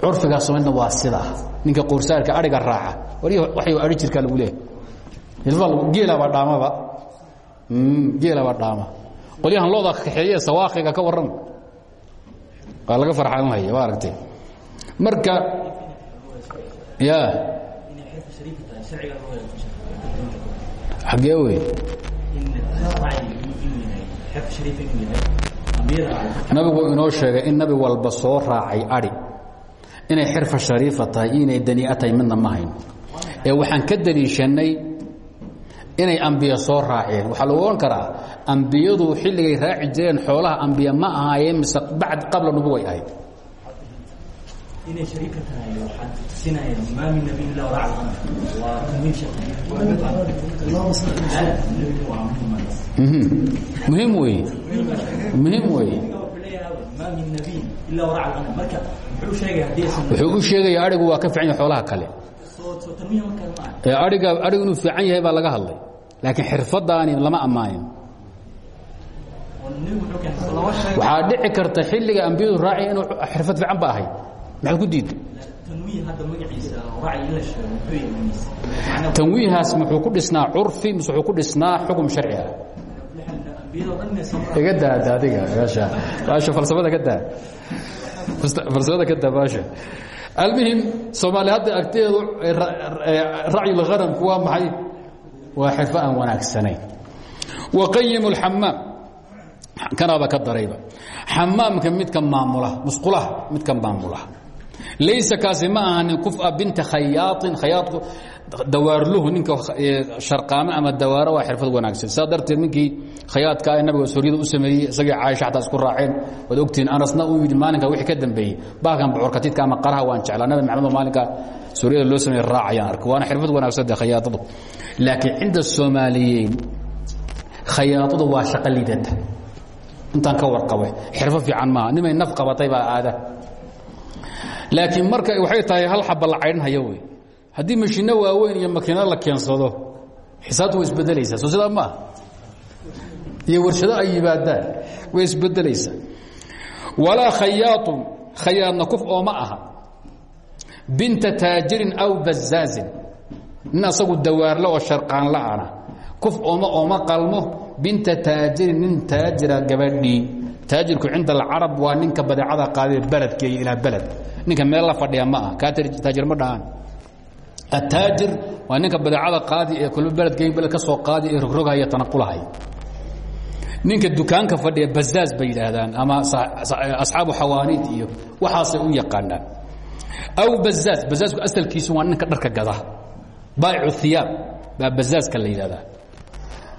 S1: curfigaas midna waa sidaa ninka qoorsaarka ariga raaca wari waxay ari jirkaa lagu leehay hilfa geelaba dhaamaba. Geelaba dhaama. Qolyahan looda kaxeeye sawaakiga ka warran. Waa laga farxaanhaya waa aragtee marka ya xagee wey nabigu inoo sheegay in nabi walba soo raacay ari. Inay xirfa shariifa tahay inay danii'a tahay midna ma ee waxaan ka daliishanay inay ambiya soo raaceen. Waxaa lagu ohan karaa ambiyadu xilligay raaci jireen xoolaha ambiya ma ahaayeen mise bacd qabla nubuway ahayd
S2: inay shariika tahay waxaan tusinaya. Maa min nabiy illa waraca waa tanwiin
S1: muhiim wey muhiim wey wuxuu u sheegaya arigu waa ka fiican yahay xoolaha kale. Ariga arigu inuu fiican yahay baa laga hadlay. Laakiin xirfadaani lama ammaanin waxaa dhici karta xilliga ambiyadu raacaya inuu xirfad fiican ba ahayd maxaad ku diiday tanwiihaas muxuu ku dhisnaa curfi mise wuxuu ku dhisnaa xukum sharci ah. Iga daada adiga baasha. Falsafada ka daa. Falsafada ka daa baasha. Almuhim soomaali hadda agteedu racyul ghanamku waa maxay? Waa xirfo aan wanaagsanayn. Waqayimu lxamaam kanaaba ka darayba. Xamaamka midka maamula musqulaha midka maamula laysa kaasi ma ahanin kufa binta khayaain khayaadku dawaarluhu ninka sharqaame ama dawaaro waa xirfad wanaagsan saa darteed ninkii khayaadka nabiga suuryada u sameeyey isagii caaisha xataa isku raaceen waad ogtihiin anasna uu yidhi maalinka wixii ka dambeeyey baalkan bocorkatidka ama qaraha waan jeclaa nabi maxamed maalinka loo sameeyey raacayaan arka waana xirfad wanaagsan dee khayaadadu laakiin cinda soomaaliyiin khayaadadu waa shaqo intaan ka warqabay xirfo fiican maaha nimay naf qabatay baa aada laakiin marka waxay tahay hal xaba la caydhanhaya wey. Haddii mashiinno waaweyn iyo makiinado la keensado xisaabtu way isbedelaysaa. Soo sidaa maaha. Iyo warshado ay yimaadaan way isbedelaysaa. Walaa khayaatun khayaadna kuf ooma aha. Binta taajirin aw bazaazin nin asagu dawaarle oo sharqaanla'ana kuf ooma ooma qalmo binta taajirin nin taajira gabadhii taajirku cinda alcarab waa ninka badeecada qaadee beledkeeyo ilaa beled. Ninka meel la fadhiya ma ah taajir ma dhahaan. Ataajir waa ninka badeecada qaadi ee kulba beledkey beled ka soo qaadi ee rogrogahaya tanaqulahay. Ninka dukaanka fadhiya bazaaz bay yidhaahdaan ama asxaabu xawaaniid iyo waxaasay u yaqaanaan. Aw bazaaz bazaazku asalkiisu waa ninka dharka gada baa'icu hiyaab baa bazaaska la yidhahdaa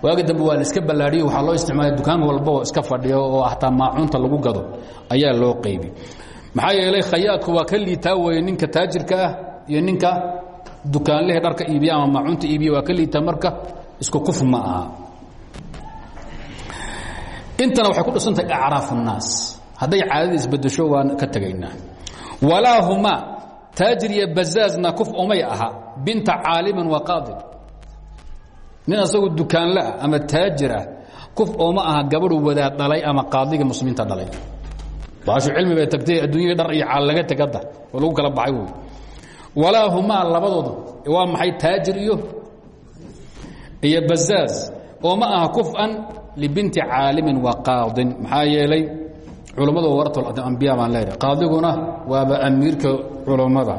S1: waagi dambe waa la iska ballaadhiyo waxaa loo isticmaalay dukaan walbao iska fadhiyo oo hataa maacuunta lagu gado ayaa loo qaybi maxaa yeelay khayaadku waa ka liitaa weye ninka taajirka ah iyo ninka dukaanlehe dharka iibiya ama maacuunta iibiya waa ka liitaa marka isku kuf ma aha. Intana waxay ku dhisantahay acraaf الnaas hadday caadada isbedesho waan ka tegaynaa. Walaa humaa taajir iyo bazaazna kuf umay aha. Binta caalimin wa qaadin nin asagu dukaanleah ama taajir ah kuf ooma aha gabadhu wadaad dhalay ama qaadiga muslimiinta dhalay. Baashu cilmi bay tagtay adduunyada dhar iyo caal laga tegada oo lagu kala baxay wey walaa humaa labadooda waa maxay taajir iyo iyo bazaaz? Oo ma aha kufan libinti caalimin wa qaadin. Maxaa yeelay culammadu waratu ambiya baan leedahay qaadiguna waaba amiirka culammada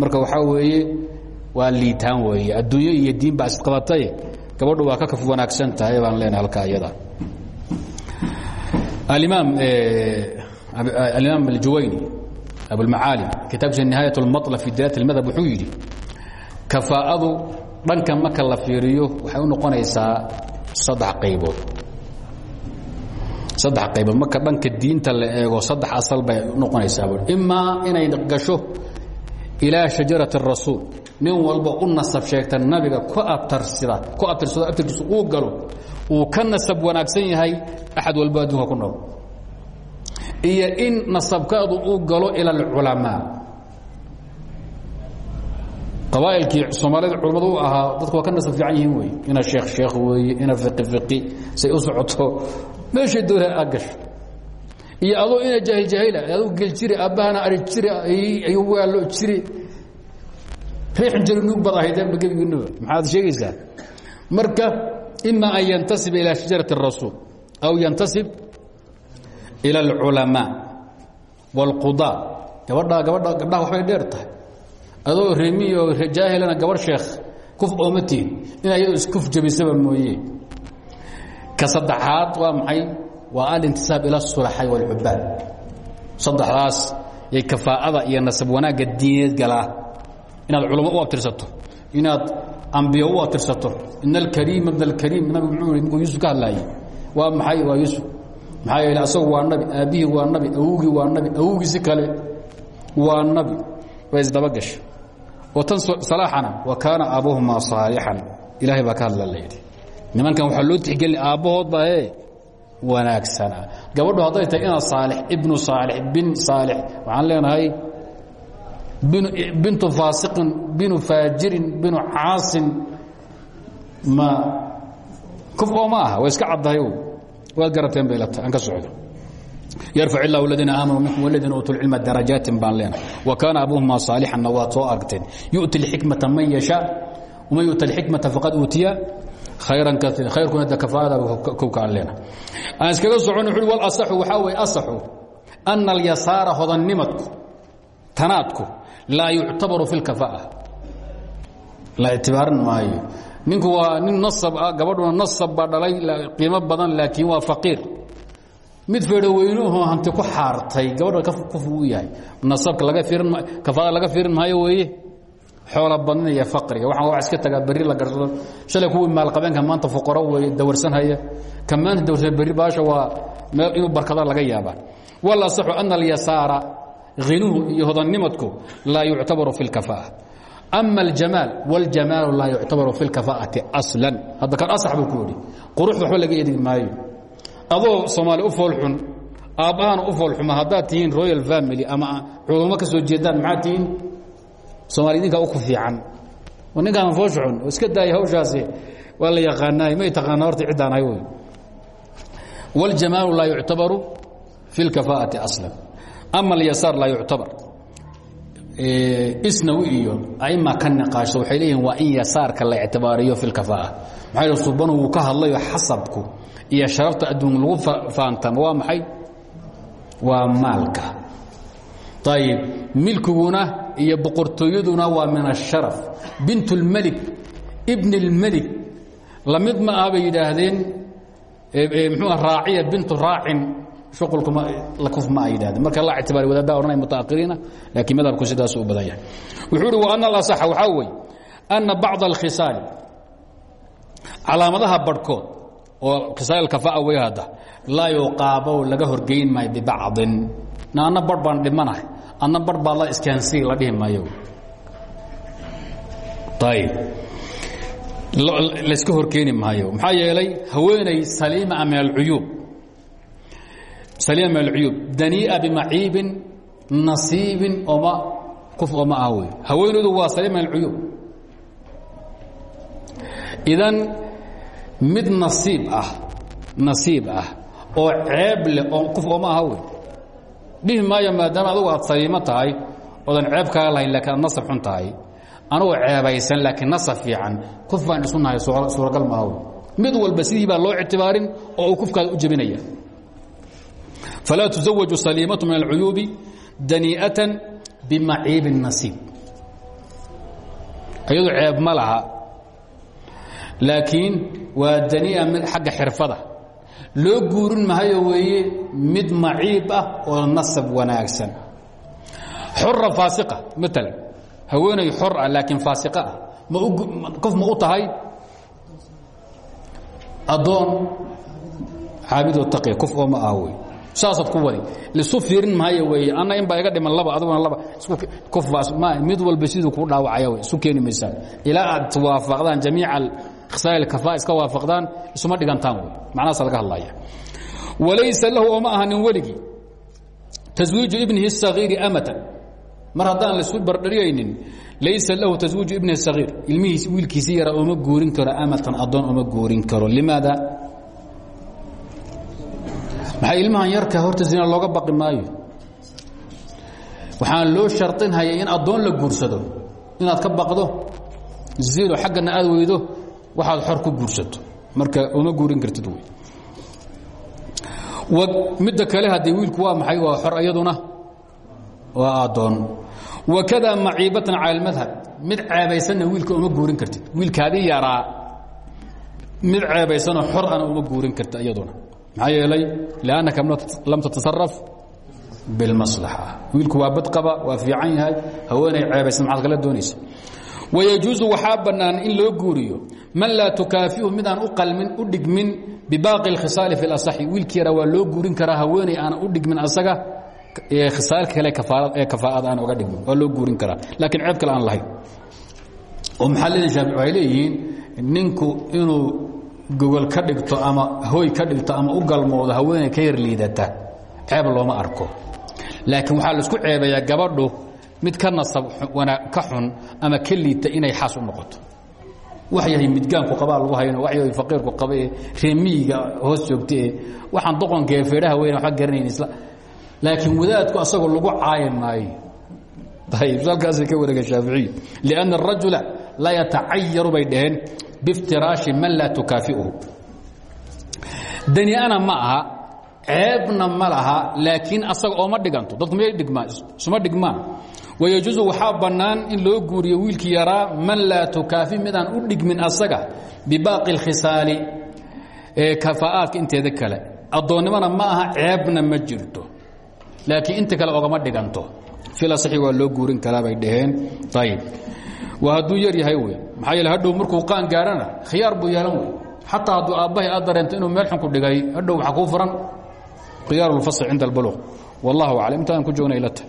S1: marka waxaa weeye waa liitaan weeye. Adduunyo iyo diin baa isqabatay gabadhu waa ka kaf wanaagsan tahay baan leenahay halkaa iyada alimaam alimaam aljuwayni abulmacaalim kitaabkiisa nihaayat اlmaطlab fi dilaat اlmadhab wuxuu yidhi kafaa'adu dhanka marka la fiiriyo waxay u noqonaysaa saddex qaybood saddex qaybood marka dhanka diinta la eego saddex asal bay noqonaysaa imaa inay gasho ilaa shajarati الrasuul nin walba u nasab sheegta nabiga ku abtarsida ku abtirsado abtirkiisu uu galo uu ka nasab wanaagsan yahay axad walba adduunka ku nool iyo in nasabkaadu uu galo ila اlculamaa qabaa'ilkii soomaalida culamadu u ahaa dadku waa ka nasab fiican yihiin wey ina sheekh sheekh weeye ina fiqi fiqi say u socoto meeshay doona aa gasho iyo adoo ina jaahil jaahila aduu gel jiri aabbahana ari jiri ayuu waalo jiri riixin jiri nuug bad ahaydeenba gebigiinuba maxaad sheegaysaa marka ima an yantasib ilى shajarati الrasuul aw yantasib ilى اlculamaa wاlqudaa gabadha gabadha gabdhaha waxbay dheer tahay adoo remi oo jaahilana gabarh sheekh kuf ooma tihin in ayado iskuf jabisaba mooye ka saddexaad waa maxay waa alintisaab ila الsulaxay wاlcubaad saddexdaas yay kafaa'ada iyo nasab wanaagga diineed galaa inaad culamo u abtirsato. Inaad ambiyo u abtirsato. In alkariima bn اlkariim nabigu yuusuf ka hadlaayey waa maxay? Waa yuusuf. Maxaa yeele asagu waa nabi aabbihii waa nabi awogii waa nabi awowgiisi kale waa nabi. Way isdabagasha oo tan salaaxana wa kaana abuhumaa saalixan. Ilaahay baa ka hadla la yidhi. Nimankan waxaa loo tixgelin aabbahoodba ee wanaagsanaa gabadhu hadday tahay inaad saalix ibnu saalix bin saalix waxaan leenahay bintu faasiqin binu faajirin binu caasin. Ma kuf oo ma aha way iska caddahay waad garateen bay ilata aan ka socdo. Yarfac illahu aladiina aamanuu minkum waladiina uutuu lcilma darajaatin baan leenahay. Wa kaana abuuhumaa saalixanna waad soo argteen yu'ti اlxikmata man yashaa waman yu'ta اlxikmata faqad uutiya khayran kaiira khayrkuna de kafaa'ada kowka aan leenahay. Aan iskaga socono wuxu wal asaxu waxaa weeye asaxu ana alyasaara hodannimadku tanaadku laa yuctabaru fi اlkafaa'a la ictibaarin maayo. Ninku waa nin nasab ah gabadhuna nasab baa dhalay qiimo badan laakiin waa faqiir. Mid feedhoweynuhu hanti ku xaartay gabadha kufu u yahay. Nasabka laga fiirin kafaada laga fiirin maayo weeye? Xoola badnida iyo faqriga. Waxaan waa iska tagaa berri la garsado shalay kuwii maalqabeenka maanta fuqaro weeye dawarsanhaya ka maanta dawarsan berri baasha waa meel inuu barkada laga yaabaa. Wal asaxu ana alyasaara hinuhu iyo hodannimadku laa yuctabaru fi اlkafaa'a ama aljamaal wاljamaalu laa yuctabaru fi اlkafaa'ati aslan hadda kan asax buu ku yidhi quruxda waxba laga eedigi maayo adoo soomaali u foolxun aabbahana u foolxuma haddaad tihiin royal family ama culummo ka soo jeedaan maxaad tihiin somaali idinkaa u ku fiican ninkaan foolxun oo iska daaya hawshaasi waa la yaqaanaay may taqaana horta ciddaan ahay wey wاljamaalu laa yuctabaru fi اlkafaa'ati aslan ama alyasaar laa yuctabar. Isnawi iyo aima ka niqaashsa waxay leeyihiin waa in yasaarka la ictibaariyo fi lkafaa'a maxaa subanu wuu ka hadlayo xasabku iyo sharafta adduun lagu faantamo waa maxay? Waa maalka. Ayib milkiguna iyo boqortooyaduna waa min asharaf. Bint اlmelig bn اlmelig la mid ma ah bay yidhaahdeen raaciya bintu raacin shuqulkuma lakuf ma ay yidhahdeen marka la ictibaari wadaadda ohanay mutaakiriina laakiin madhabku sidaas u badan yahay. Wuxuu uhi wa ana alasaxa waxaa wey ana bacض اlkhisaali calaamadaha barhkood oo khisaal kafaa way hadda laa yuqaabow laga horgeyn maayo bibacdin. Na anna barh baan dhimanahay. Adna barh la iskaansii la dhihi maayo. Ayib layska horkeeni maayo. Maxaa yeelay haweeney saliima min alcuyuub saliima min alcuyuub danii'a bimaciibin nasiibin oma kuf oma ah wey haweeneydu waa saliima min alcuyuub idan mid nasiib ah nasiib ah oo ceeb leh oo kuf ooma aha wey dhihi maayo maadaama adugu aad saliimo tahay oodan ceeb kaga lahayn laakiin aad nasab xun tahay anugoo ceebaysan laakiin nasab fiican kuf baan isu nahay suuragal maaha wey mid walba sidii baa loo ictibaarin oo uu kufkaada u jebinaya falaa tuzawaju saliimatu min alcuyuubi danii'atan bimaciibi nasiib ayadu ceeb ma laha laakiin waa daniia mid xagga xirfada loo guurin mahayo weeye mid maciib ah oo nasab wanaagsan xora faasiqa maala haweenay xor ah laakiin faasiqa ah qof ma u tahay addoon xaabidoo taqiya qof oo ma ah wey saasaad ku wadi lisu fiirin maayo weeye anna in baa iga dhiman laba aduguna laba kufbaas ma mid walba siduu kuu dhaawacaya wey isu keeni maysaan ilaa aad waafaqdaan jamiica khisaal kafa iska waafaqdaan isuma dhigantaan wey macnahaasa laga hadlaya walaysa lahu oo ma ahanin weligii taswiiju ibnihi الsagiiri amatan mar haddaan laisu bardhariyaynin laysa lahu taswiiju ibnihi الsagiir ilmihiis wiilkiisi yara ooma guurin karo amatan addoon ooma guurin karo limaada Maxaa ilmahan yarka horta zina looga baqi maayo? Waxaan loo sharinhaya in addoon la guursado inaad ka baqdo zino xaggana aad weydo waxaad xor ku guursato. Marka uma guurin kartid midda kale haddii wiilku waa maxay waa xor iyaduna waa addoon. Wakada maciibatan cala almadhab mid ceebaysanna wiilka uma guurin kartid. Wiilkaadii yaraa mid ceebaysanoo xor ana uma guurin karti iyaduna maxaa yeelay liannaka lam tatasaraf bilmaslaxa. Wiilku waa badqaba waa fiican yahay haweenay ceebaysa maxaad kala doonaysa? Wayajuusu waxaa bannaan in loo guuriyo man laa tukaafihu midaan u qalmin u dhigmin bibaaqi اlkhisaali fi اlasaxi wiilkii yaraa waa loo guurin karaa haweenay aana u dhigmin asaga khisaalka kale ee kafaa'ada aan oga dhigmin waa loo guurin karaa. Laakiin ceeb kale aan lahayn. Oo maxaa leedin shaafic waxay leeyihiin ninku inuu gogol ka dhigto ama hoy ka dhigto ama u galmoodo haweenay ka yar liidata ceeb looma arko. Laakiin waxaa la isku ceebayaa gabadhu mid ka nasab ka xun ama ka liita inay xaas u noqoto. Wax yahay midgaanku qabaa lagu hayno wax yahay faqiirku qaba ee reemiyiga hoos joogta ee waxaan doqonka ee feedhaha weyna waxba garanayn laakiin wadaadku asagoo lagu caayan ayib halkaasay ka wareega shaaficiyu lianna arajula laa yatacayaru bay dhaheen biftiraashi man laa tukaafiuhu daniana ma aha ceebna ma laha laakiin asaga ooma dhiganto dadku miyay isuma dhigmaan wayajuusu waxaa bannaan in loo guuriyo wiilkii yaraa man laa tukaafi midaan u dhigmin asaga bibaaqi اlkhisaali kafaa'aadka inteeda kale addoonnimona ma aha ceebna ma jirto laakiin inta kale ogama dhiganto filasaxi waa loo guurin karaa bay dhaheen. Ayib waa hadduu yar yahay wey. Maxaa yeele hadhow markuu qaan gaarana khiyaar buu yeelan wey. Xataa hadduu aabbahay aad inuu meel xun ku dhigay hadhow waxaa kuu furan. Khiyaar اlfasl cinda اlbaluq wallahu aclam. Intaan ku joogna ilata